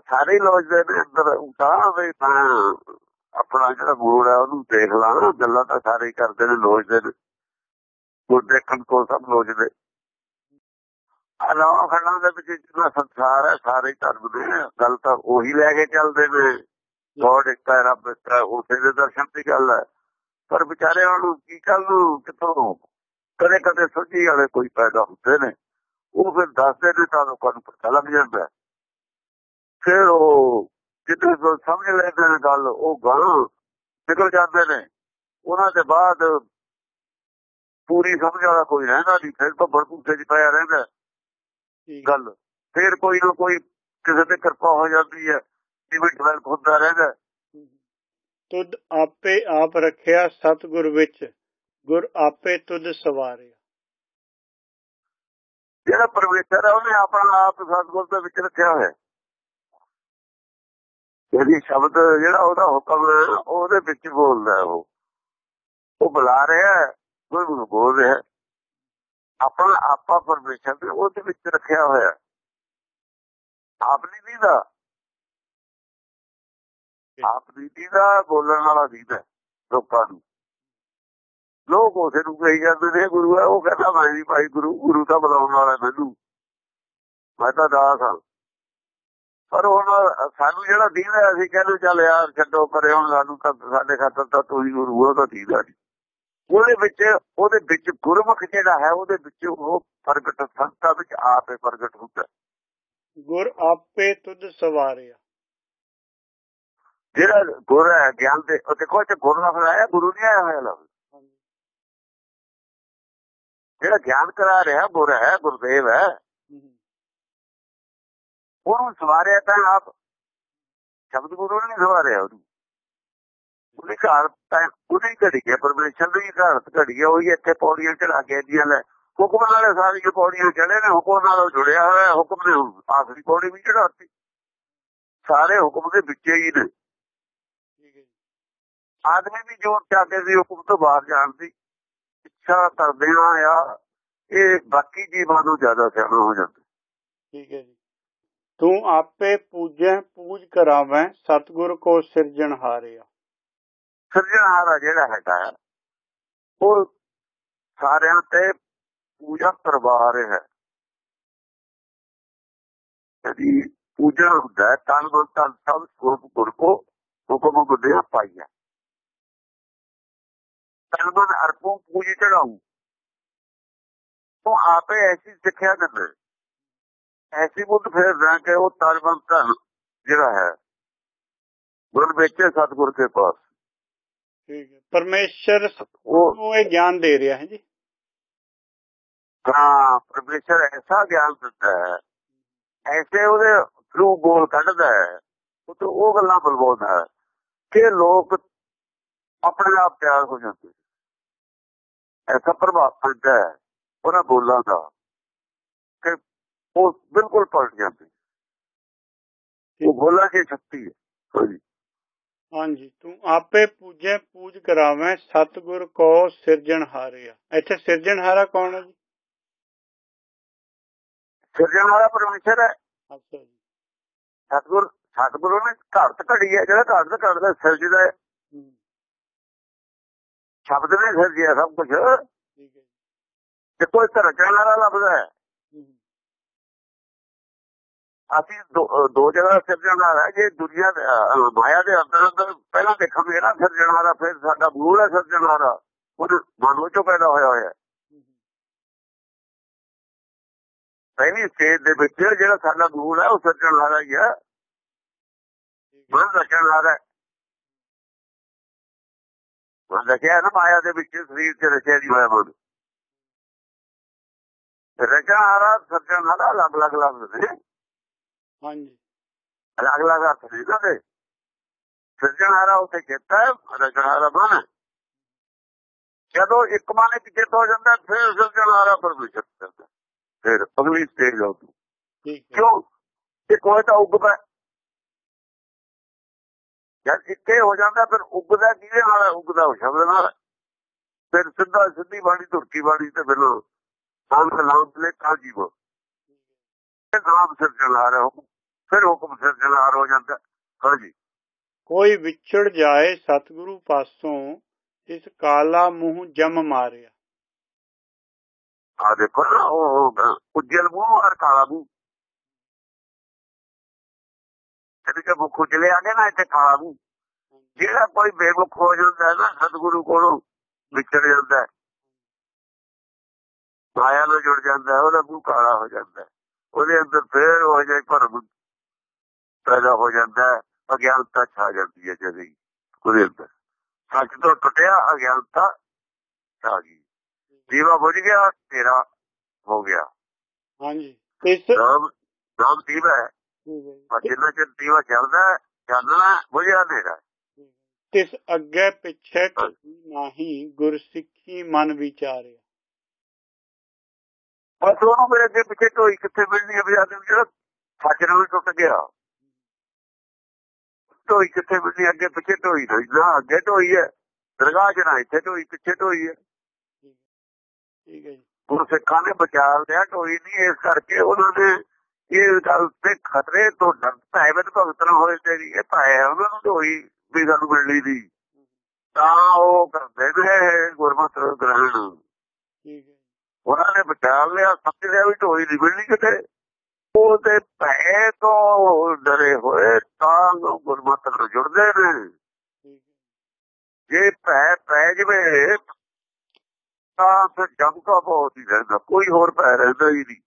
ਸਾਰੇ ਲੋਚਦੇ ਨੇ ਅੰਦਰ ਤਾਂ ਵੀ ਤਾਂ ਆਪਣਾ ਜਿਹੜਾ ਮੂੜ ਹੈ ਉਹਨੂੰ ਦੇਖ ਲਾ ਗੱਲਾਂ ਤਾਂ ਸਾਰੇ ਕਰਦੇ ਨੇ ਲੋਚਦੇ ਨੇ। ਗੁਰ ਦੇਖਣ ਕੋ ਸਭ ਲੋਚਦੇ ਅਲਾਵਾ ਖੰਡਾਂ ਦੇ ਵਿੱਚ ਜਿਹੜਾ ਸੰਸਾਰ ਹੈ, ਸਾਰੇ ਧਰਮ ਦੇ ਗੱਲ ਤਾਂ ਉਹੀ ਲੈ ਕੇ ਚੱਲਦੇ ਨੇ। ਗੋਡ ਇੱਕ ਹੈ, ਰੱਬ ਇੱਕ ਹੈ ਉਸੇ ਦੇ ਦਰਸ਼ਨ ਦੀ ਗੱਲ ਹੈ। ਪਰ ਵਿਚਾਰਿਆਂ ਨੂੰ ਕੀ ਕੱਲ ਨੂੰ, ਕਿਥੋਂ? ਕਦੇ ਕਦੇ ਸੋਝੀ ਵਾਲੇ ਕੋਈ ਪੈਦਾ ਹੁੰਦੇ ਨੇ। ਉਹ ਫਿਰ ਦੱਸਦੇ ਨੇ, ਤਾਂ ਲੋਕਾਂ ਨੂੰ ਪਤਾ ਲੱਗ ਜਾਂਦਾ ਹੈ। ਫਿਰ ਉਹ ਜਿੱਥੇ ਸਮਝ ਲੈਂਦੇ ਨੇ ਗੱਲ, ਉਹ ਗਾਂ ਨਿਕਲ ਜਾਂਦੇ ਨੇ। ਉਹਨਾਂ ਦੇ ਬਾਅਦ ਪੂਰੀ ਸਮਝ ਵਾਲਾ ਕੋਈ ਰਹਿੰਦਾ ਨਹੀਂ। ਫਿਰ ਤਾਂ ਬੜਕੂਸੇ ਚ ਪਿਆ ਰਹਿੰਦਾ ਗੱਲ। ਫਿਰ ਕੋਈ ਨਾ ਕੋਈ ਕਿਸੇ ਤੇ ਕਿਰਪਾ ਹੋ ਜਾਂਦੀ ਹੈ ਜਿਵੇਂ ਡਿਵੈਲਪ ਹੁੰਦਾ ਰਹਿੰਦਾ ਤੁਧ ਆਪੇ ਆਪ ਰੱਖਿਆ ਸਤਿਗੁਰ ਵਿੱਚ। ਗੁਰ ਆਪੇ ਤੁਧ ਸਵਾਰਿਆ। ਜਿਹੜਾ ਪਰਮੇਸ਼ਰ ਹੈ ਉਹਨੇ ਆਪਣਾ ਆਪ ਸਤਿਗੁਰ ਦੇ ਵਿੱਚ ਰੱਖਿਆ ਹੋਇਆ ਜਿਹੜੀ ਸ਼ਬਦ ਜਿਹੜਾ ਉਹਦਾ ਹੁਕਮ ਉਹਦੇ ਵਿੱਚ ਬੋਲਦਾ ਉਹ। ਉਹ ਬੁਲਾ ਰਿਹਾ ਹੈ ਗੁਰੂ ਨੂੰ ਬੋਲ ਰਿਹਾ ਹੈ। ਆਪਣਾ ਆਪਾ ਪਰਮੇਸ਼ਰ ਦੇ ਉਹਦੇ ਵਿੱਚ ਰੱਖਿਆ ਹੋਇਆ। ਆਪ ਨਹੀਂ ਦੀਦਾ। ਆਪ ਨਹੀਂ ਦੀਦਾ ਬੋਲਣ ਵਾਲਾ ਦੀਦਾ ਲੋਕਾਂ ਨੂੰ। ਲੋਕ ਉਸੇ ਨੂੰ ਕਹੀ ਜਾਂਦੇ ਨੇ ਗੁਰੂ ਹੈ ਉਹ ਕਹਿੰਦਾ ਮੈਂ ਨਹੀਂ ਭਾਈ ਗੁਰੂ ਗੁਰੂ ਤਾਂ ਬੁਲਾਉਣ ਵਾਲਾ ਮੈਨੂੰ। ਮੈਂ ਤਾਂ ਦਾਸ ਹਾਂ। ਪਰ ਹੁਣ ਸਾਨੂੰ ਜਿਹੜਾ ਦੀਦਾ ਅਸੀਂ ਕਹਿੰਦੇ ਚੱਲ ਯਾਰ ਛੱਡੋ ਪਰੇ ਹੁਣ ਸਾਨੂੰ ਤਾਂ ਸਾਡੇ ਖਾਤਰ ਤਾਂ ਤੂੰ ਹੀ ਗੁਰੂ ਉਹ ਤਾਂ ਦੀਦਾ ਨਹੀਂ। ਉਹਦੇ ਵਿੱਚ ਉਹਦੇ ਵਿੱਚ ਗੁਰਮੁਖ ਜਿਹੜਾ ਹੈ ਉਹਦੇ ਵਿੱਚ ਉਹ ਪ੍ਰਗਟ ਸੰਤਾਂ ਵਿੱਚ ਆਪੇ ਪ੍ਰਗਟ ਹੁੰਦਾ ਗੁਰ ਆਪੇ ਤੁਧ ਸਵਾਰਿਆ। ਜਿਹੜਾ ਗੁਰ ਹੈ ਗਿਆਨ ਦੇ ਉਹ ਦੇਖੋ ਤੇ ਗੁਰ ਦਾ ਆਇਆ ਗੁਰੂ ਨਹੀਂ ਆਇਆ ਹੋਇਆ ਲਫ਼ਜ਼। ਜਿਹੜਾ ਗਿਆਨ ਕਰਾ ਰਿਹਾ ਗੁਰ ਹੈ ਗੁਰਦੇਵ ਹੂੰ, ਉਹਨੂੰ ਸਵਾਰਿਆ ਤਾਂ ਆਪ ਸ਼ਬਦ ਗੁਰੂ ਨੇ ਸਵਾਰਿਆ ਉਹਨੂੰ। ਉਹਦੀ ਘਾਟ ਤਾਂ ਉਹਦੀ ਘੜੀ ਹੈ ਪਰਮੇਸ਼ਰ ਦੀ ਘਾਟ ਘੜੀ ਹੈ ਉਹੀ ਇੱਥੇ ਪੌੜੀਆਂ ਚੜਾ ਕੇ ਦੀਆਂ ਲੈ। ਹੁਕਮ ਨਾਲੇ ਸਾਰੀਆਂ ਪੌੜੀਆਂ ਚੜੇ ਨੇ ਹੁਕਮ ਨਾਲ ਜੁੜਿਆ ਹੋਇਆ ਹੁਕਮ ਨੇ ਆਖਰੀ ਪੌੜੀ ਵੀ ਚੜਾਤੀ ਸਾਰੇ ਹੁਕਮ ਦੇ ਵਿੱਚ ਹੀ ਨੇ। ਜੀ। ਆਦਮੀ ਵੀ ਜੋਰ ਚਾਹਦੇ ਸੀ ਹੁਕਮ ਤੋਂ ਬਾਹਰ ਜਾਣ ਦੀ ਇੱਛਾ ਕਰਦੇ ਆ ਆ ਇਹ ਬਾਕੀ ਜੀਵਾਂ ਨੂੰ ਜ਼ਿਆਦਾ ਸਿਆਣਾ ਹੋ ਜਾਂਦਾ। ਠੀਕ ਹੈ ਜੀ। ਤੂੰ ਆਪੇ ਪੂਜੈ ਪੂਜ ਕਰਾਵੈ ਸਤਿਗੁਰ ਕੋ ਸਿਰਜਣ ਹਾਰਿਆ ਸਿਰਜਣਹਾਰਾ ਜਿਹੜਾ ਹੈਗਾ ਹੈ, ਉਹ ਸਾਰਿਆਂ ਤੇ ਪੂਜਾ ਕਰਵਾ ਰਿਹਾ ਹੈ। ਜਿਹੜੀ ਪੂਜਾ ਹੁੰਦਾ ਹੈ ਤਨ ਮਨ ਧਨ ਸਭ ਸਰੂਪ ਗੁਰ ਕੋ ਹੁਕਮ ਗੁਦਿਆ ਪਾਈਆ। ਤਨ ਮਨ ਅਰਪੋ ਪੂਜ ਚੜਾਉ ਤੂੰ ਆਪੇ ਐਸੀ ਸਿੱਖਿਆ ਦਿੰਦਾ। ਹੈ। ਐਸੀ ਬੁੱਧ ਫੇਰ ਰਹਿ ਕੇ ਉਹ ਤਨ ਮਨ ਧਨ ਜਿਹੜਾ ਹੈ ਗੁਰ ਵਿੱਚ ਸਤਿਗੁਰ ਕੇ ਪਾਸ। ਠੀਕ ਹੈ। ਪਰਮੇਸ਼ਰ ਨੂੰ ਇਹ ਗਿਆਨ ਦੇ ਰਿਹਾ ਹੈ ਜੀ। ਹਾਂ, ਪਰਮੇਸ਼ਰ ਐਸਾ ਗਿਆਨ ਦਿੰਦਾ ਹੈ। ਐਸੇ ਉਹਦੇ ਥਰੂ ਬੋਲ ਕੱਢਦਾ ਹੈ। ਉਹ ਤੋਂ ਉਹ ਗੱਲਾਂ ਬਲਵਾਉਂਦਾ ਹੈ ਕਿ ਲੋਕ ਆਪਣੇ ਆਪ ਤਿਆਰ ਹੋ ਜਾਂਦੇ ਐਸਾ ਪ੍ਰਭਾਵ ਪੈਂਦਾ ਹੈ ਉਹਨਾਂ ਬੋਲਾਂ ਦਾ ਕਿ ਉਹ ਬਿਲਕੁਲ ਪਲਟ ਜਾਂਦੇ ਉਹ ਬੋਲਾਂ ਦੀ ਸ਼ਕਤੀ ਹੈ। ਹਾਂਜੀ ਤੂੰ ਆਪੇ ਪੂਜੈ ਪੂਜ ਕਰਾਵੈ ਸਤਿਗੁਰ ਕੋ ਸਿਰਜਣ ਹਾਰਿਆ। ਇੱਥੇ ਸਿਰਜਣ ਹਾਰਾ ਕੌਣ ਹੈ ਜੀ? ਸਿਰਜਣ ਵਾਲਾ ਪਰਮੇਸ਼ਰ ਹੈ। ਅੱਛਾ ਜੀ। ਸਤਿਗੁਰ ਸਤਿਗੁਰੂ ਨੇ ਘੜਤ ਘੜੀ ਹੈ ਜਿਹੜਾ ਘੜਤ ਘੜਦਾ ਸਿਰਜਦਾ ਹੈ। ਸ਼ਬਦ ਨੇ ਸਿਰਜਿਆ ਸਭ ਕੁਝ ਠੀਕ ਹੈ ਤੇ ਕੋਈ ਰਚਣ ਵਾਲਾ ਲੱਭਦਾ ਹੂੰ, ਅਸੀਂ ਦੋ ਜਗ੍ਹਾ ਸਿਰਜਣ ਵਾਲਾ ਹੈ। ਜੇ ਦੁਨੀਆ ਮਾਇਆ ਦੇ ਅੰਦਰ ਅੰਦਰ ਪਹਿਲਾਂ ਦੇਖਾਂਗੇ ਨਾ ਸਿਰਜਣ ਵਾਲਾ, ਫਿਰ ਸਾਡਾ ਮੂਲ ਹੈ ਸਿਰਜਣ ਵਾਲਾ। ਉਹ ਮਨੋ ਚੋਂ ਪੈਦਾ ਹੋਇਆ ਹੋਇਆ ਪਹਿਲੀ ਸਟੇਜ ਦੇ ਵਿੱਚ ਜਿਹੜਾ ਸਾਡਾ ਮੂਲ ਹੈ, ਉਹ ਸਿਰਜਣ ਵਾਲਾ ਹੀ ਹੈ। ਮਨ ਰਚਣ ਵਾਲਾ ਮਨ ਰਚਿਆ ਨਾ ਮਾਇਆ ਦੇ ਵਿੱਚ, ਸਰੀਰ ਚ ਰਚਿਆ ਨਹੀਂ ਹੋਇਆ ਮਨ। ਰਚਣ ਵਾਲਾ ਸਿਰਜਣ ਵਾਲਾ ਅਲੱਗ ਅਲੱਗ ਲਫ਼ਜ਼ ਨੇ। ਹਾਂਜੀ ਅਰਥ ਨੇ ਇਹਨਾਂ ਦੇ ਸਿਰਜਣ ਵਾਲਾ ਉੱਥੇ ਚੇਤਾ ਹੈ ਰਚਣ ਵਾਲਾ ਮਨ। ਜਦੋਂ ਇੱਕ ਮਨ ਇੱਕ ਚਿੱਤ ਹੋ ਜਾਂਦਾ ਫਿਰ ਸਿਰਜਣ ਵਾਲਾ ਪਰਮੇਸ਼ਰ ਕਰਦਾ ਫਿਰ ਅਗਲੀ ਸਟੇਜ ਆਉਂਦੀ ਕਿਉਂ ਕਿ ਕੋਈ ਤਾਂ ਉੱਗਦਾ। ਜਦ ਇੱਥੇ ਹੋ ਜਾਂਦਾ ਫਿਰ ਉੱਗਦਾ ਕਿਹਦੇ ਨਾਲ? ਉੱਗਦਾ ਉਹ ਸ਼ਬਦ ਨਾਲ। ਫਿਰ ਸਿੱਧਾ ਸਿੱਧੀ ਬਾਣੀ ਧੁਰਕੀ ਬਾਣੀ ਤੇ ਫਿਰ ਨਾਮ ਦਾ ਨਾਮ ਲੈ ਕਾ ਜੀਵੋ ਫਿਰ ਨਾਮ ਸਿਰਜਣਹਾਰ ਹੈ ਹੁਕਮ ਫਿਰ ਹੁਕਮ ਸਿਰਜਣਹਾਰ ਹੋ ਜਾਂਦਾ। ਹਾਂਜੀ ਕੋਈ ਵਿਛੜ ਜਾਏ ਸਤਿਗੁਰੂ ਪਾਸੋਂ ਇਸ ਕਾਲਾ ਮੂੰਹ ਜਮ ਮਾਰਿਆ। ਆ ਦੇਖੋ ਨਾ ਉਹ ਉਜਲ ਮੂੰਹ ਔਰ ਕਾਲਾ ਮੂੰਹ। ਤੇ ਕਿ ਮੁਖ ਉਜਲੇ ਨਾ ਇੱਥੇ ਕਾਲਾ ਮੂੰਹ। ਜਿਹੜਾ ਕੋਈ ਬੇਮੁਖ ਹੋ ਜਾਂਦਾ ਨਾ ਸਤਿਗੁਰੂ ਕੋਲੋਂ ਵਿਛੜ ਜਾਂਦਾ ਮਾਇਆ ਨਾਲ ਜੁੜ ਜਾਂਦਾ ਉਹਦਾ ਮੂੰਹ ਕਾਲਾ ਹੋ ਜਾਂਦਾ ਉਹਦੇ ਅੰਦਰ ਫੇਰ ਹੋ ਜਾਏ ਭਰਮ ਪੈਦਾ ਹੋ ਜਾਂਦਾ ਹੈ ਅਗਿਆਨਤਾ ਛਾ ਜਾਂਦੀ ਹੈ ਜਦ ਹੀ ਉਹਦੇ ਅੰਦਰ। ਸੱਚ ਤੋਂ ਟੁੱਟਿਆ ਅਗਿਆਨਤਾ ਛਾ ਗਈ। ਦੀਵਾ ਬੁਝ ਗਿਆ ਤੇਰਾ ਹੋ ਗਿਆ। ਹਾਂਜੀ। ਇਸ ਨਾਮ ਨਾਮ ਦੀਵਾ ਹੈ। ਪਰ। ਜਿੰਨਾ ਚਿਰ ਦੀਵਾ ਚੱਲਦਾ ਹੈ, ਚਾਨਣਾ ਬੁਝਿਆ ਨੇਰਾ ਤਿਸ ਅੱਗੇ ਪਿੱਛੇ ਕਹੀ ਨਾਹੀ ਗੁਰਸਿੱਖੀ ਮਨ ਵਿਚਾਰਿਆ। ਬਸ ਉਹਨੂੰ ਮੇਰੇ ਅੱਗੇ ਪਿੱਛੇ ਢੋਈ ਕਿੱਥੇ ਮਿਲਣੀ ਹੈ ਬਜਾ ਦੇ ਜਿਹੜਾ ਸੱਚ ਨਾਲ ਟੁੱਟ ਗਿਆ। ਢੋਈ ਕਿੱਥੇ ਮਿਲਣੀ ਅੱਗੇ ਪਿੱਛੇ ਢੋਈ ਨਹੀਂ ਨਾ ਅੱਗੇ ਢੋਈ ਹੈ। ਦਰਗਾਹ 'ਚ ਨਾ ਇੱਥੇ ਢੋਈ ਪਿੱਛੇ ਢੋਈ ਹੈ। ਠੀਕ ਹੈ ਜੀ। ਗੁਰੂ ਸਿੱਖਾਂ ਨੇ ਬਚਾ ਲਿਆ ਢੋਈ ਨਹੀਂ ਇਸ ਕਰਕੇ ਉਹਨਾਂ ਨੇ ਇਹ ਗੱਲ ਤੇ ਖਤਰੇ ਤੋਂ ਡਰਦਾ ਹੈ ਵੀ ਭਗਤ ਨਾ ਹੋਏ ਤੇਰੀ ਇਹ ਪਾਇਆ ਉਹਨਾਂ ਨੂੰ ਢੋਈ ਵੀ ਸਾਨੂੰ ਮਿਲਣੀ ਦੀ। ਤਾਂ ਉਹ ਕਰਦੇ ਨੇ ਗੁਰਮਤਿ ਗ੍ਰਹਿਣ। ਠੀਕ ਹੈ। ਉਹਨਾਂ ਨੇ ਬਚਾ ਲਿਆ ਸਮਝ ਲਿਆ ਵੀ ਢੋਈ ਨਹੀਂ ਮਿਲਣੀ ਕਿਤੇ ਉਹ ਤੇ ਭੈ ਤੋਂ ਡਰੇ ਹੋਏ ਤਾਂ ਗੁਰਮਤਿ ਨਾਲ ਜੁੜਦੇ ਨੇ। ਜੇ ਭੈ ਪੈ ਜਵੇ ਤਾਂ ਫਿਰ ਜਮ ਕਾ ਬਹੁਤ ਹੀ ਰਹਿੰਦਾ ਕੋਈ ਹੋਰ ਭੈ ਰਹਿੰਦਾ ਹੀ ਨਹੀਂ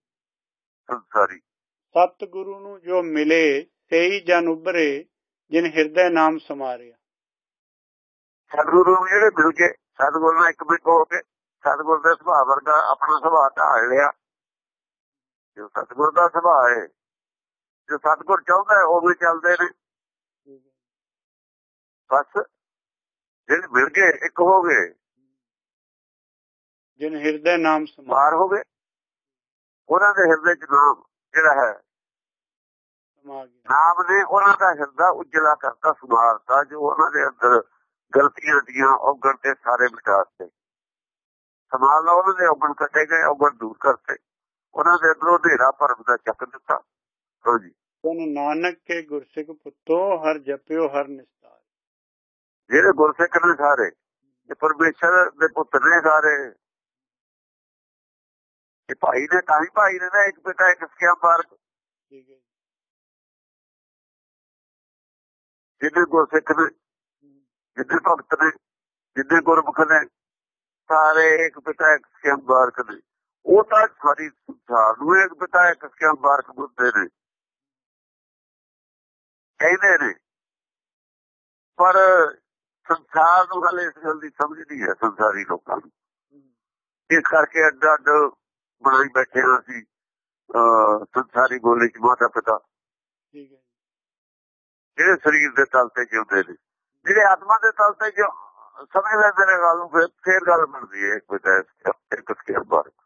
ਸੰਸਾਰੀ। ਸਤਿਗੁਰੂ ਨੂੰ ਜੋ ਮਿਲੇ ਸਹੀ ਜਨ ਉਬਰੇ ਜਿਨ ਹਿਰਦੇ ਨਾਮ ਸਮਾਰਿਆ। ਸਤਿਗੁਰੂ ਨੂੰ ਜਿਹੜੇ ਮਿਲ ਕੇ ਸਤਿਗੁਰੂ ਨਾਲ ਇੱਕ ਮਿੱਕ ਹੋ ਕੇ ਸਤਿਗੁਰ ਦੇ ਸੁਭਾਅ ਵਰਗਾ ਆਪਣਾ ਸੁਭਾਅ ਢਾਲ ਲਿਆ। ਜੋ ਸਤਿਗੁਰ ਦਾ ਸੁਭਾਅ ਹੈ ਜੋ ਸਤਿਗੁਰ ਚਾਹੁੰਦਾ ਹੈ ਉਹ ਵੀ ਚੱਲਦੇ ਨੇ। ਬਸ ਜਿਹੜੇ ਮਿਲ ਕੇ ਇੱਕ ਹੋ ਗਏ। ਜਿਨ ਹਿਰਦੇ ਨਾਮ ਬਾਹਰ ਹੋ ਗਏ। ਉਹਨਾਂ ਦੇ ਹਿਰਦੇ 'ਚ ਨਾਮ ਜਿਹੜਾ ਹੈ। ਨਾਮ ਨੇ ਉਹਨਾਂ ਦਾ ਹਿਰਦਾ ਉਜਲਾ ਕਰਤਾ ਸੁਧਾਰਤਾ ਜੋ ਉਹਨਾਂ ਦੇ ਅੰਦਰ ਗਲਤੀਆਂ ਦੀਆਂ ਔਗਣ ਤੇ ਸਾਰੇ ਮਿਟਾਤੇ ਸਮਾਲ ਨਾਲ ਉਹਨਾਂ ਦੇ ਔਗਣ ਕੱਟੇ ਗਏ ਔਗਣ ਦੂਰ ਕਰਤੇ। ਉਹਨਾਂ ਦੇ ਅੰਦਰੋਂ ਹਨੇਰਾ ਭਰਮ ਦਾ ਚੱਕ ਦਿੱਤਾ। ਹਾਂਜੀ ਜਨ ਨਾਨਕ ਕੇ ਗੁਰਸਿੱਖ ਪੁੱਤੋ ਹਰ ਜਪਿਓ ਹਰ ਨਿਸਤਾਰ। ਜਿਹੜੇ ਗੁਰਸਿੱਖ ਨੇ ਸਾਰੇ ਇਹ ਪਰਮੇਸ਼ਰ ਦੇ ਪੁੱਤ ਨੇ ਸਾਰੇ। ਇਹ ਭਾਈ ਨੇ ਤਾਂ ਹੀ ਭਾਈ ਨੇ ਨਾ ਇੱਕ ਪਿਤਾ ਇੱਕ ਸਿਆ ਮਾਰਗ। ਠੀਕ ਹੈ ਜੀ। ਜਿਹਦੇ ਗੁਰਸਿੱਖ ਨੇ ਜਿੱਦੇ ਭਗਤ ਨੇ ਜਿੱਦੇ ਗੁਰਮੁਖ ਨੇ ਸਾਰੇ ਇੱਕ ਪਿਤਾ ਇੱਕ ਸਿਆ ਮਾਰਗ ਨੇ। ਉਹ ਤਾਂ ਸਾਰੀ ਸੰਸਾਰ ਨੂੰ ਇੱਕ ਪਿਤਾ ਇੱਕ ਸਿਆ ਮਾਰਗ ਬੁੱਧੇ ਨੇ? ਕਹਿੰਦੇ ਨੇ। ਪਰ ਸੰਸਾਰ ਨੂੰ ਹਾਲੇ ਇਸ ਗੱਲ ਦੀ ਸਮਝ ਨਹੀਂ ਹੈ ਸੰਸਾਰੀ ਲੋਕਾਂ ਨੂੰ। ਇਸ ਕਰਕੇ ਅੱਡ ਅੱਡ ਬਣਾਈ ਬੈਠੇ ਹਾਂ ਅਸੀਂ ਸੰਸਾਰੀ ਬੋਲੀ ਚ ਮਾਤਾ ਪਿਤਾ। ਠੀਕ ਹੈ ਜੀ। ਜਿਹੜੇ ਸਰੀਰ ਦੇ ਤਲ ਤੇ ਜਿਉਂਦੇ ਨੇ। ਜਿਹੜੇ ਆਤਮਾ ਦੇ ਤਲ ਤੇ ਜੋ ਸਮਝ ਲੈਂਦੇ ਨੇ ਗੱਲ ਨੂੰ ਫਿਰ ਗੱਲ ਬਣਦੀ ਹੈ ਇੱਕ ਪਿਤਾ ਇੱਕ ਹੈ।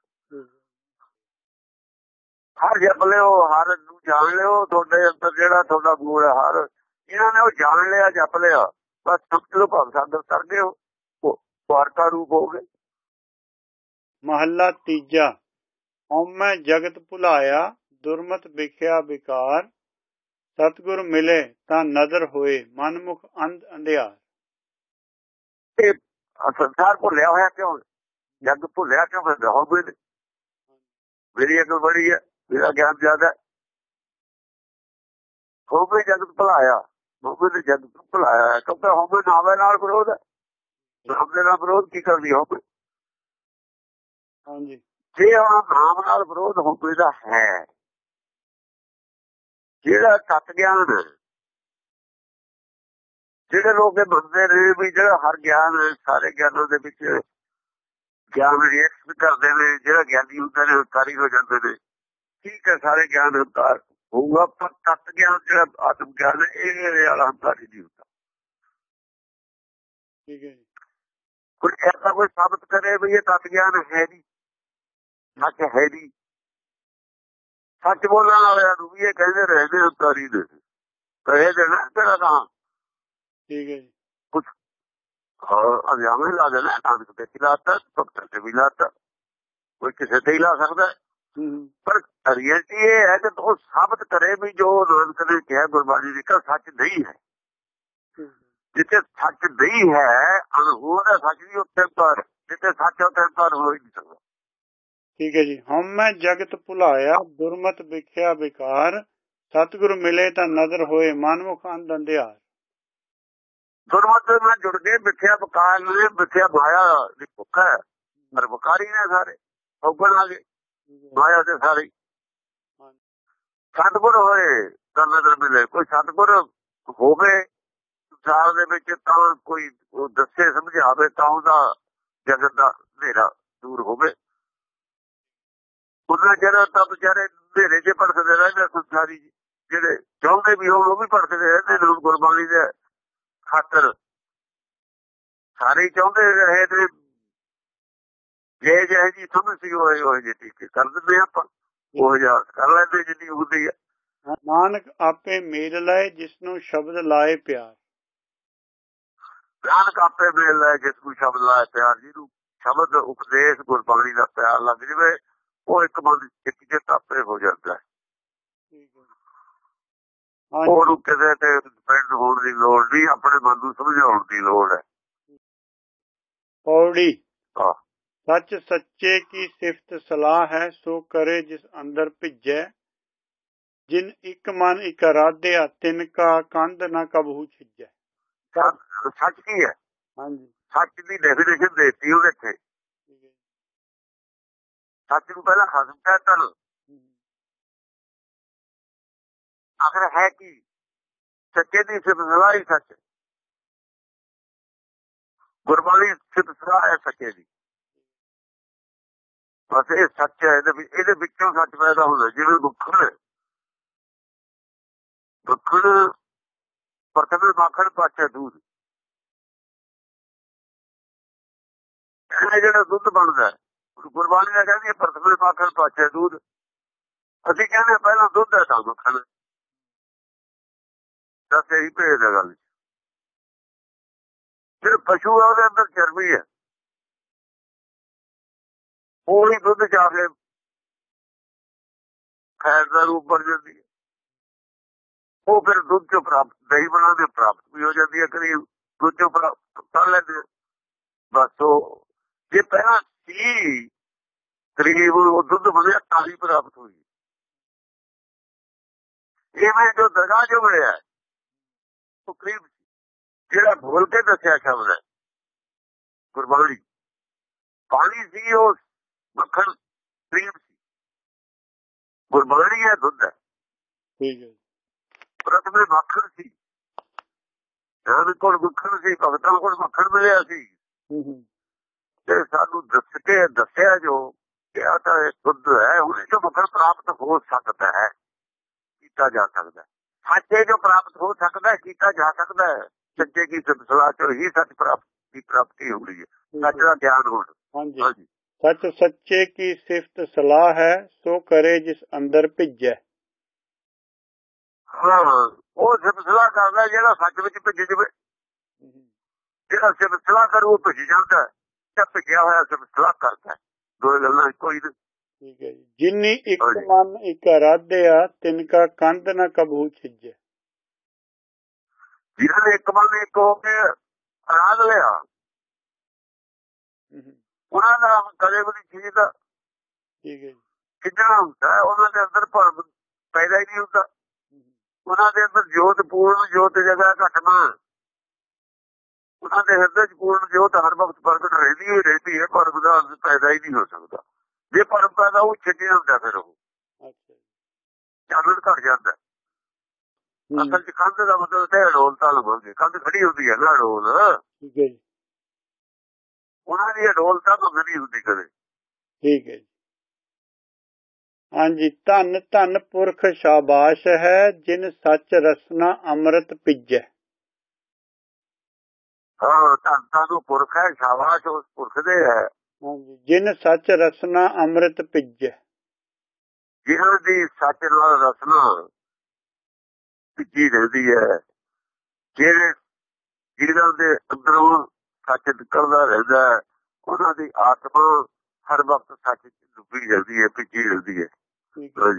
ਹਰ ਜਪ ਲਿਓ ਹਰ ਨੂੰ ਜਾਣ ਲਿਓ ਤੁਹਾਡੇ ਅੰਦਰ ਜਿਹੜਾ ਤੁਹਾਡਾ ਗੂੜ ਹੈ ਹਰ ਇਹਨਾਂ ਨੇ ਉਹ ਜਾਣ ਲਿਆ ਜਪ ਲਿਆ। ਬਸ ਸਮਝ ਲਓ ਭਗਤ ਸਾਗਰ ਤਰ ਗਏ ਉਹ। ਵਾਰਤਾ ਰੂਪ ਹੋ ਗਏ। ਮਹੱਲਾ ਤੀਜਾ। ਹਉਮੈ ਜਗਤ ਭੁਲਾਇਆ ਦੁਰਮਤ ਵਿਖਿਆ ਵਿਕਾਰ। ਸਤਿਗੁਰ ਮਿਲੇ ਤਾਂ ਨਦਰ ਹੋਏ ਮਨਮੁਖ ਅੰਧ ਅੰਧਿਆਰ। ਇਹ ਸੰਸਾਰ ਭੁੱਲਿਆ ਹੋਇਆ ਕਿਉਂ? ਜਗ ਭੁੱਲਿਆ ਕਿਉਂ? ਫਿਰ ਹੋ ਗਏ ਨੇ। ਮੇਰੀ ਅਕਲ ਬੜੀ ਹੈ। ਮੇਰਾ ਗਿਆਨ ਜ਼ਿਆਦਾ ਹੋਵੇ ਜਗਤ ਭੁਲਾਇਆ ਹੋਵੇ ਤੇ ਜਗਤ ਭੁਲਾਇਆ। ਕਿਉਂਕਿ ਹੋਵੇ ਨਾਵੇ ਨਾਲ ਵਿਰੋਧ ਹੈ। ਨਾਮ ਦੇ ਨਾਲ ਵਿਰੋਧ ਕੀ ਕਰਦੀ ਹੋਵੇ ਹਾਂਜੀ। ਜੇ ਹੁਣ ਨਾਮ ਨਾਲ ਵਿਰੋਧ ਹੋਵੇ ਦਾ ਹੈ ਜਿਹੜਾ ਤਤ ਗਿਆਨ ਜਿਹੜੇ ਲੋਕ ਇਹ ਮੰਨਦੇ ਨੇ ਵੀ ਜਿਹੜਾ ਹਰ ਗਿਆਨ ਸਾਰੇ ਗਿਆਨਾਂ ਦੇ ਵਿੱਚ ਗਿਆਨ ਰਿਐਕਟ ਕਰਦੇ ਨੇ ਜਿਹੜਾ ਗਿਆਨੀ ਹੁੰਦੇ ਨੇ ਹੰਕਾਰੀ ਹੋ ਜਾਂਦੇ ਨੇ। ਠੀਕ ਹੈ ਸਾਰੇ ਗਿਆਨ ਹੰਕਾਰ ਹੋਊਗਾ ਪਰ ਤਤ ਗਿਆਨ ਜਿਹੜਾ ਆਤਮ ਗਿਆਨ ਇਹ ਵਾਲਾ ਹੰਕਾਰੀ ਨਹੀਂ ਹੁੰਦਾ। ਠੀਕ ਹੈ ਜੀ। ਕੋਈ ਐਸਾ ਕੋਈ ਸਾਬਤ ਕਰੇ ਵੀ ਇਹ ਤਤ ਗਿਆਨ ਹੈ ਨਹੀਂ ਸੱਚ ਹੈ ਨਹੀਂ। ਸੱਚ ਬੋਲਣ ਵਾਲਿਆਂ ਨੂੰ ਵੀ ਇਹ ਕਹਿੰਦੇ ਰਹਿੰਦੇ ਹੰਕਾਰੀ ਨੇ ਕਹੇ ਦੇਣਾ ਤੇਰਾ ਤਾਂ। ਠੀਕ ਹੈ ਜੀ। ਅਜਾਮੇ ਲਾ ਦੇਣਾ ਨਾਨਕ ਤੇ ਖਿਲਾਤਾ ਭਗਤ ਤੇ ਵੀ ਲਾਤਾ ਕੋਈ ਕਿਸੇ ਤੇ ਹੀ ਲਾ ਸਕਦਾ। ਪਰ ਰਿਐਲਿਟੀ ਇਹ ਹੈ ਕਿ ਉਹ ਸਾਬਤ ਕਰੇ ਵੀ ਜੋ ਨਾਨਕ ਨੇ ਕਿਹਾ ਗੁਰਬਾਣੀ ਦੀ ਕਿ ਸੱਚ ਨਹੀਂ ਹੈ। ਜਿੱਥੇ ਸੱਚ ਨਹੀਂ ਹੈ ਅਨਹੋਰ ਸੱਚ ਦੀ ਉੱਤੇ ਪਰ ਜਿੱਥੇ ਸੱਚ ਉੱਥੇ ਪਰ ਹੋ ਹੀ ਨਹੀਂ ਸਕਦਾ। ਠੀਕ ਹੈ ਜੀ। ਹਉਮੈ ਜਗਤ ਭੁਲਾਇਆ ਦੁਰਮਤ ਵਿਖਿਆ ਵਿਕਾਰ ਸਤਿਗੁਰ ਮਿਲੇ ਤਾਂ ਨਦਰ ਹੋਏ ਮਨਮੁਖ ਅੰਧ ਅੰਧਿਆਰ। ਦੁਰਮਤ ਨਾਲ ਜੁੜ ਕੇ ਮਿੱਥਿਆ ਬਕਾਰ ਨੇ ਮਿੱਥਿਆ ਮਾਇਆ ਦੀ ਭੁੱਖ ਹੈ ਪਰ ਬਕਾਰੀ ਨੇ ਸਾਰੇ। ਔਗਣ ਆ ਗਏ ਮਾਇਆ ਦੇ ਸਾਰੇ। ਸਤਿਗੁਰ ਹੋਏ ਤਾਂ ਮਿਲੇ ਕੋਈ ਸਤਿਗੁਰ ਹੋਵੇ ਸੰਸਾਰ ਦੇ ਵਿੱਚ ਤਾਂ ਕੋਈ ਉਹ ਦੱਸੇ ਸਮਝਾਵੇ ਤਾਂ ਉਹਦਾ ਜਗਤ ਦਾ ਹਨੇਰਾ ਦੂਰ ਹੋਵੇ ਉਹਨਾਂ ਜਿਹੜਾ ਤਾਂ ਵਿਚਾਰੇ ਹਨੇਰੇ 'ਚ ਭਟਕਦੇ ਰਹਿੰਦੇ ਸੰਸਾਰੀ। ਜਿਹੜੇ ਚਾਹੁੰਦੇ ਵੀ ਹੋਣ ਉਹ ਵੀ ਭਟਕਦੇ ਰਹਿੰਦੇ ਨੇ ਗੁਰਬਾਣੀ ਦੇ ਖਾਤਰ ਸਾਰੇ ਚਾਹੁੰਦੇ ਰਹੇ ਤੇ ਜੇ ਜਿਹੇ ਜੀ ਸਮਝ ਸੀ ਹੋਏ ਹੋਏ ਜੇ ਟੀਕੇ ਕਰ ਦਿੰਦੇ ਆਪਾਂ। ਉਹ ਜਿਹਾ ਕਰ ਲੈਂਦੇ ਜਿੰਨੀ ਹੁੰਦੀ ਹੈ ਨਾਨਕ ਆਪੇ ਮੇਲ ਲਏ ਜਿਸ ਨੂੰ ਸ਼ਬਦ ਲਾਏ ਪਿਆਰ। ਨਾਨਕ ਆਪੇ ਮੇਲ ਲੈ ਜਿਸ ਨੂੰ ਸ਼ਬਦ ਲਾਇਆ ਪਿਆਰ। ਜੀ ਨੂੰ ਸ਼ਬਦ ਉਪਦੇਸ਼ ਗੁਰਬਾਣੀ ਦਾ ਪਿਆਰ ਲੱਗ ਜਵੇ ਉਹ ਇੱਕ ਮਨ ਇੱਕ ਜਿੱਤ ਆਪੇ ਹੋ ਜਾਂਦਾ ਹੈ। ਠੀਕ ਹੈ। ਹਾਂਜੀ। ਉਹਨੂੰ ਕਿਸੇ ਤੇ ਡਿਪੈਂਡ ਹੋਣ ਦੀ ਲੋੜ ਨਹੀਂ ਆਪਣੇ ਮਨ ਨੂੰ ਸਮਝਾਉਣ ਦੀ ਲੋੜ ਹੈ। ਪੌੜੀ। ਹਾਂ। ਸੱਚ ਸੱਚੇ ਕੀ ਸਿਫਤ ਸਲਾਹ ਹੈ ਸੋ ਕਰੇ ਜਿਸ ਅੰਦਰ ਭਿੱਜੈ ਜਿਨ ਇੱਕ ਮਨ ਇੱਕ ਰਾਧਿਆ ਤਿਨ ਕਾ ਕੰਧ ਨਾ ਕਬਹੂ ਛਿਜੈ ਸੱਚ- ਸੱਚ ਕੀ ਹੈ ਹਾਂਜੀ ਸੱਚ ਦੀ ਡੈਫੀਨੇਸ਼ਨ ਦੇਤੀ ਉਹਦੇ ਤੇ ਠੀਕ ਹੈ ਸੱਚ ਨੂੰ ਪਹਿਲਾਂ ਖਸਮ ਕਹਿਤਾ ਨਾ ਹਮ, ਆਖਰ ਹੈ ਕੀ ਸੱਚੇ ਦੀ ਸਿਫਤ ਸਲਾਹ ਹੀ ਸੱਚ ਗੁਰਬਾਣੀ ਸਿਫਤ ਸਲਾਹ ਹੈ ਸੱਚੇ ਦੀ ਬਸ ਇਹ ਸੱਚ ਹੈ, ਇਹਦੇ ਵਿੱਚ ਇਹਦੇ ਵਿੱਚੋਂ ਸੱਚ ਪੈਦਾ ਹੁੰਦਾ ਜਿਵੇਂ ਦੁੱਖੜ ਦੁੱਖੜ ਪ੍ਰਥਮੇ ਮਾਖਣ ਪਾਛੇ ਦੂਧ ਇਹ ਜਿਹੜਾ ਦੁੱਧ ਬਣਦਾ ਗੁਰਬਾਣੀ ਦਾ ਕਹਿੰਦੀ ਹੈ ਪ੍ਰਥਮੇ ਮਾਖਣ ਪਾਛੇ ਦੂਧ ਅਸੀਂ ਕਹਿੰਦੇ ਪਹਿਲਾਂ ਦੁੱਧ ਹੈ ਤਾਂ ਮੱਖਣ ਦੱਸ ਇਹੀ ਭੇਦ ਹੈ ਗੱਲ ਜਿਹੜਾ ਪਸ਼ੂ ਹੈ ਉਹਦੇ ਅੰਦਰ ਚਰਬੀ ਹੈ। ਉਹ ਹੀ ਦੁੱਧ ਜਾ ਕੇ ਖੈਰ ਦਾ ਰੂਪ ਬਣ ਜਾਂਦੀ ਹੈ। ਉਹ ਫਿਰ ਦੁੱਧ ਚੋਂ ਪ੍ਰਾਪਤ, ਦਹੀਂ ਬਣਾ ਪ੍ਰਾਪਤ ਵੀ ਹੋ ਜਾਂਦੀ ਹੈ ਕਰੀ ਦੁੱਧ ਚੋਂ ਪ੍ਰਾਪਤ ਕਰ ਲੈਂਦੇ ਬਸ ਉਹ, ਜੇ ਪਹਿਲਾਂ ਸੀ ਕਰੀਬ ਉਹ ਦੁੱਧ ਬਣਿਆ ਤਾਂ ਹੀ ਪ੍ਰਾਪਤ ਹੋਈ। ਇਹ ਜੋ ਦਰਗਾਹ ਜੋ ਬਣਿਆ ਉਹ ਕਰੀਬ ਜਿਹੜਾ ਭੁੱਲ ਕੇ ਦੱਸਿਆ ਸ਼ਬਦ ਹੈ, ਗੁਰਬਾਣੀ। ਪਾਣੀ ਸੀ ਉਹ ਮੱਖਣ ਕਰੀਬ ਸੀ। ਗੁਰਬਾਣੀ ਹੈ ਦੁੱਧ ਹੈ। ਠੀਕ ਹੈ ਪ੍ਰਥਮੇ ਮੱਖਣ ਸੀ। ਇਹਨਾਂ ਕੋਲ ਮੱਖਣ ਸੀ ਭਗਤਾਂ ਕੋਲ ਮੱਖਣ ਮਿਲਿਆ ਸੀ। ਤੇ ਸਾਨੂੰ ਦੱਸ ਕੇ ਦੱਸਿਆ ਜੋ ਕਿ ਆ ਤਾਂ ਇਹ ਦੁੱਧ ਹੈ ਉਹਦੇ ਚੋਂ ਮੱਖਣ ਪ੍ਰਾਪਤ ਹੋ ਸਕਦਾ ਹੈ ਕੀਤਾ ਜਾ ਸਕਦਾ ਹੈ। ਸੱਚੇ ਜੋ ਪ੍ਰਾਪਤ ਹੋ ਸਕਦਾ ਹੈ ਕੀਤਾ ਜਾ ਸਕਦਾ ਹੈ। ਸੱਚੇ ਕੀ ਸਲਾਹ ਚੋਂ ਹੀ ਸੱਚ ਪ੍ਰਾਪਤ ਦੀ ਪ੍ਰਾਪਤੀ ਹੁੰਦੀ ਹੈ। ਸੱਚ ਦਾ ਗਿਆਨ ਹੋਣ। ਹਾਂਜੀ। ਸੱਚ ਸੱਚੇ ਕੀ ਸਿਫਤ ਸਲਾਹ ਹੈ ਸੋ ਕਰੇ ਜਿਸ ਅੰਦਰ ਭਿੱਜੈ। ਹਾਂ ਉਹ ਸਿਫਤ ਸਲਾਹ ਕਰਦਾ ਜਿਹੜਾ ਸੱਚ ਵਿੱਚ ਭਿੱਜ ਜਵੇ। ਜਿਹੜਾ ਸਿਫਤ ਸਲਾਹ ਕਰੂ ਉਹ ਭਿੱਜ ਜਾਂਦਾ ਤੇ ਭਿੱਜਿਆ ਹੋਇਆ ਸਿਫਤ ਸਲਾਹ ਕਰਦਾ ਦੋ ਗੱਲਾਂ ਕੋਈ ਨਹੀਂ ਠੀਕ ਹੈ ਜੀ। ਜਿਨੀ ਇੱਕ। ਮਨ ਇੱਕ ਅਰਾਧਿਆ ਤਿਨ ਕਾ ਕੰਧ ਨ ਕਬੂ ਛਿਜੈ। ਜਿਹਨਾਂ ਇੱਕ ਮਨ ਇੱਕ ਹੋ ਕੇ ਅਰਾਧ ਲਿਆ ਉਹਨਾਂ ਦਾ ਕਦੇ ਵੀ ਨਹੀਂ ਚੀਜ਼ ਦਾ ਠੀਕ ਹੈ ਕਿੰਨਾ ਹੁੰਦਾ ਉਹਨਾਂ ਦੇ ਅੰਦਰ ਭਰਮ ਪੈਦਾ ਹੀ ਨਹੀਂ ਹੁੰਦਾ। ਉਹਨਾਂ ਦੇ ਅੰਦਰ ਜੋਤ ਪੂਰਨ ਜੋਤ ਜਗ੍ਹਾ ਘਟਨਾ ਉਹਨਾਂ ਦੇ ਹਿਰਦੇ ਚ ਪੂਰਨ ਜੋਤ ਹਰ ਵਕਤ ਪ੍ਰਗਟ ਰਹਿੰਦੀ ਹੀ ਰਹਿੰਦੀ ਹੈ ਪਰ ਉਹਦਾ ਅੰਤ ਪੈਦਾ ਹੀ ਨਹੀਂ ਹੋ ਸਕਦਾ। ਜੇ ਭਰਮ ਪੈਦਾ ਉਹ ਛੱਡਿਆ ਹੁੰਦਾ ਫਿਰ ਉਹ। ਅੱਛਾ। ਚਾਨਣ ਘਟ ਜਾਂਦਾ ਅਸਲ ਚ ਕੰਧ ਦਾ ਮਤਲਬ ਤੇ ਅਡੋਲਤਾ ਲਵਾਂਗੇ। ਕੰਧ ਖੜੀ ਹੁੰਦੀ ਹੈ ਨਾ ਅਡੋਲ ਠੀਕ ਹੈ ਜੀ। ਉਹਨਾਂ ਦੀ ਅਡੋਲਤਾ ਤਾਂ ਨਹੀਂ ਹੁੰਦੀ ਕਦੇ। ਠੀਕ ਹੈ ਹਾਂਜੀ ਧੰਨ ਧੰਨ ਪੁਰਖ ਸ਼ਾਬਾਸ਼ ਹੈ ਜਿਨ ਸੱਚ ਰਸਨਾ ਅੰਮ੍ਰਿਤ ਪਿਜੈ ਹਾਂ ਧੰਤਾਂ ਨੂੰ ਪੁਰਖ ਹੈ ਸ਼ਾਬਾਸ਼ ਉਸ ਪੁਰਖ ਦੇ ਹੈ। ਜਿਨ ਸੱਚ ਰਸਨਾ ਅੰਮ੍ਰਿਤ ਪਿਜੈ ਜਿਹਨਾਂ ਦੀ ਸੱਚ ਨਾਲ ਰਸਨਾ ਟਿੱਕੀ ਰਹਿੰਦੀ ਹੈ ਜਿਹੜੇ ਜਿਹਨਾਂ ਦੇ ਅੰਦਰੋਂ ਸੱਚ ਨਿਕਲਦਾ ਰਹਿੰਦਾ ਹੈ। ਉਹਨਾਂ ਦੀ ਆਤਮਾ ਹਰ ਵਕਤ ਸੱਚ ਡੁੱਬੀ ਰਹਿੰਦੀ ਹੈ ਪਿੱਛੀ ਰਹਿੰਦੀ ਹੈ। ਹੈ।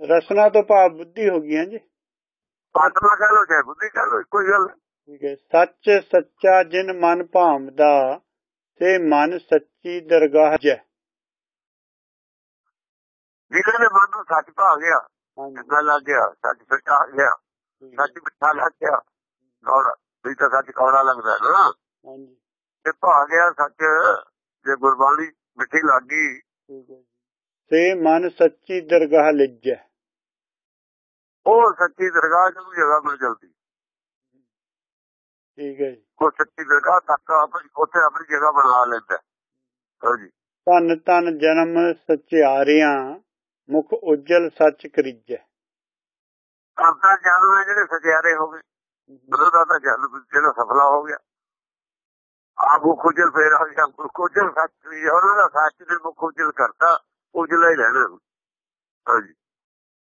ਰਸਨਾ ਤੋਂ ਭਾਵ ਬੁੱਧੀ ਹੋ ਗਈਆਂ ਜੀ? ਆਤਮਾ ਕਹ ਲੋ ਚਾਹੇ ਬੁੱਧੀ ਕਹ ਲੋ ਕੋਈ ਗੱਲ। ਠੀਕ ਹੈ। ਸੱਚ ਸੱਚਾ ਜਿਨ ਮਨ ਭਾਵਦਾ ਤੇ ਮਨ ਸੱਚੀ ਦਰਗਾਹ ਜੈ। ਜਿਹਨਾਂ ਦੇ ਮਨ ਨੂੰ ਸੱਚ ਭਾ ਗਿਆ ਚੰਗਾ ਲੱਗ ਗਿਆ ਸੱਚ ਸੱਚਾ ਆ ਗਿਆ ਹੈ, ਸੱਚ ਮਿੱਠਾ ਲੱਗ ਗਿਆ ਕੌੜਾ ਵੀ ਤਾਂ ਸੱਚ ਕੌੜਾ ਲੱਗਦਾ ਨਾ। ਹਾਂਜੀ। ਤੇ ਭਾ ਗਿਆ ਸੱਚ ਜੇ ਗੁਰਬਾਣੀ ਮਿੱਠੀ ਲੱਗ ਤੇ ਮਨ ਸੱਚੀ ਦਰਗਾਹ ਲਿਜੈ। ਉਹ ਸੱਚੀ ਦਰਗਾਹ ਨੂੰ ਜਗ੍ਹਾ ਮਿਲ ਜਲਦੀ ਠੀਕ ਹੈ ਜੀ। ਉਹ ਸੱਚੀ ਦਰਗਾਹ ਤੱਕ ਆਪਣੀ ਉੱਥੇ ਆਪਣੀ ਜਗ੍ਹਾ ਬਣਾ ਲੈਂਦਾ। ਹਾਂਜੀ ਧੰਨ ਧੰਨ ਜਨਮ ਸਚਿਆਰਿਆਂ ਮੁਖ ਉਜਲ ਸੱਚ ਕਰੀਜੈ। ਕਰਤਾ ਜਨਮ ਜਿਹੜੇ ਸਚਿਆਰੇ ਹੋ ਗਏ। ਉਹਨਾਂ ਦਾ ਤਾਂ ਜਨਮ ਜਿਹੜਾ ਸਫਲਾ ਹੋ ਗਿਆ। ਆਪ ਉਹ ਖੁਜਲ ਫੇਰ ਆ ਗਿਆ ਖੁਜਲ ਸੱਚ ਵੀ ਉਹਨਾਂ ਦਾ ਸੱਚ ਨੇ ਮੁਖ ਉਜਲ ਕਰਤਾ ਉਜਲਾ ਹੀ ਰਹਿਣਾ। ਹਾਂਜੀ।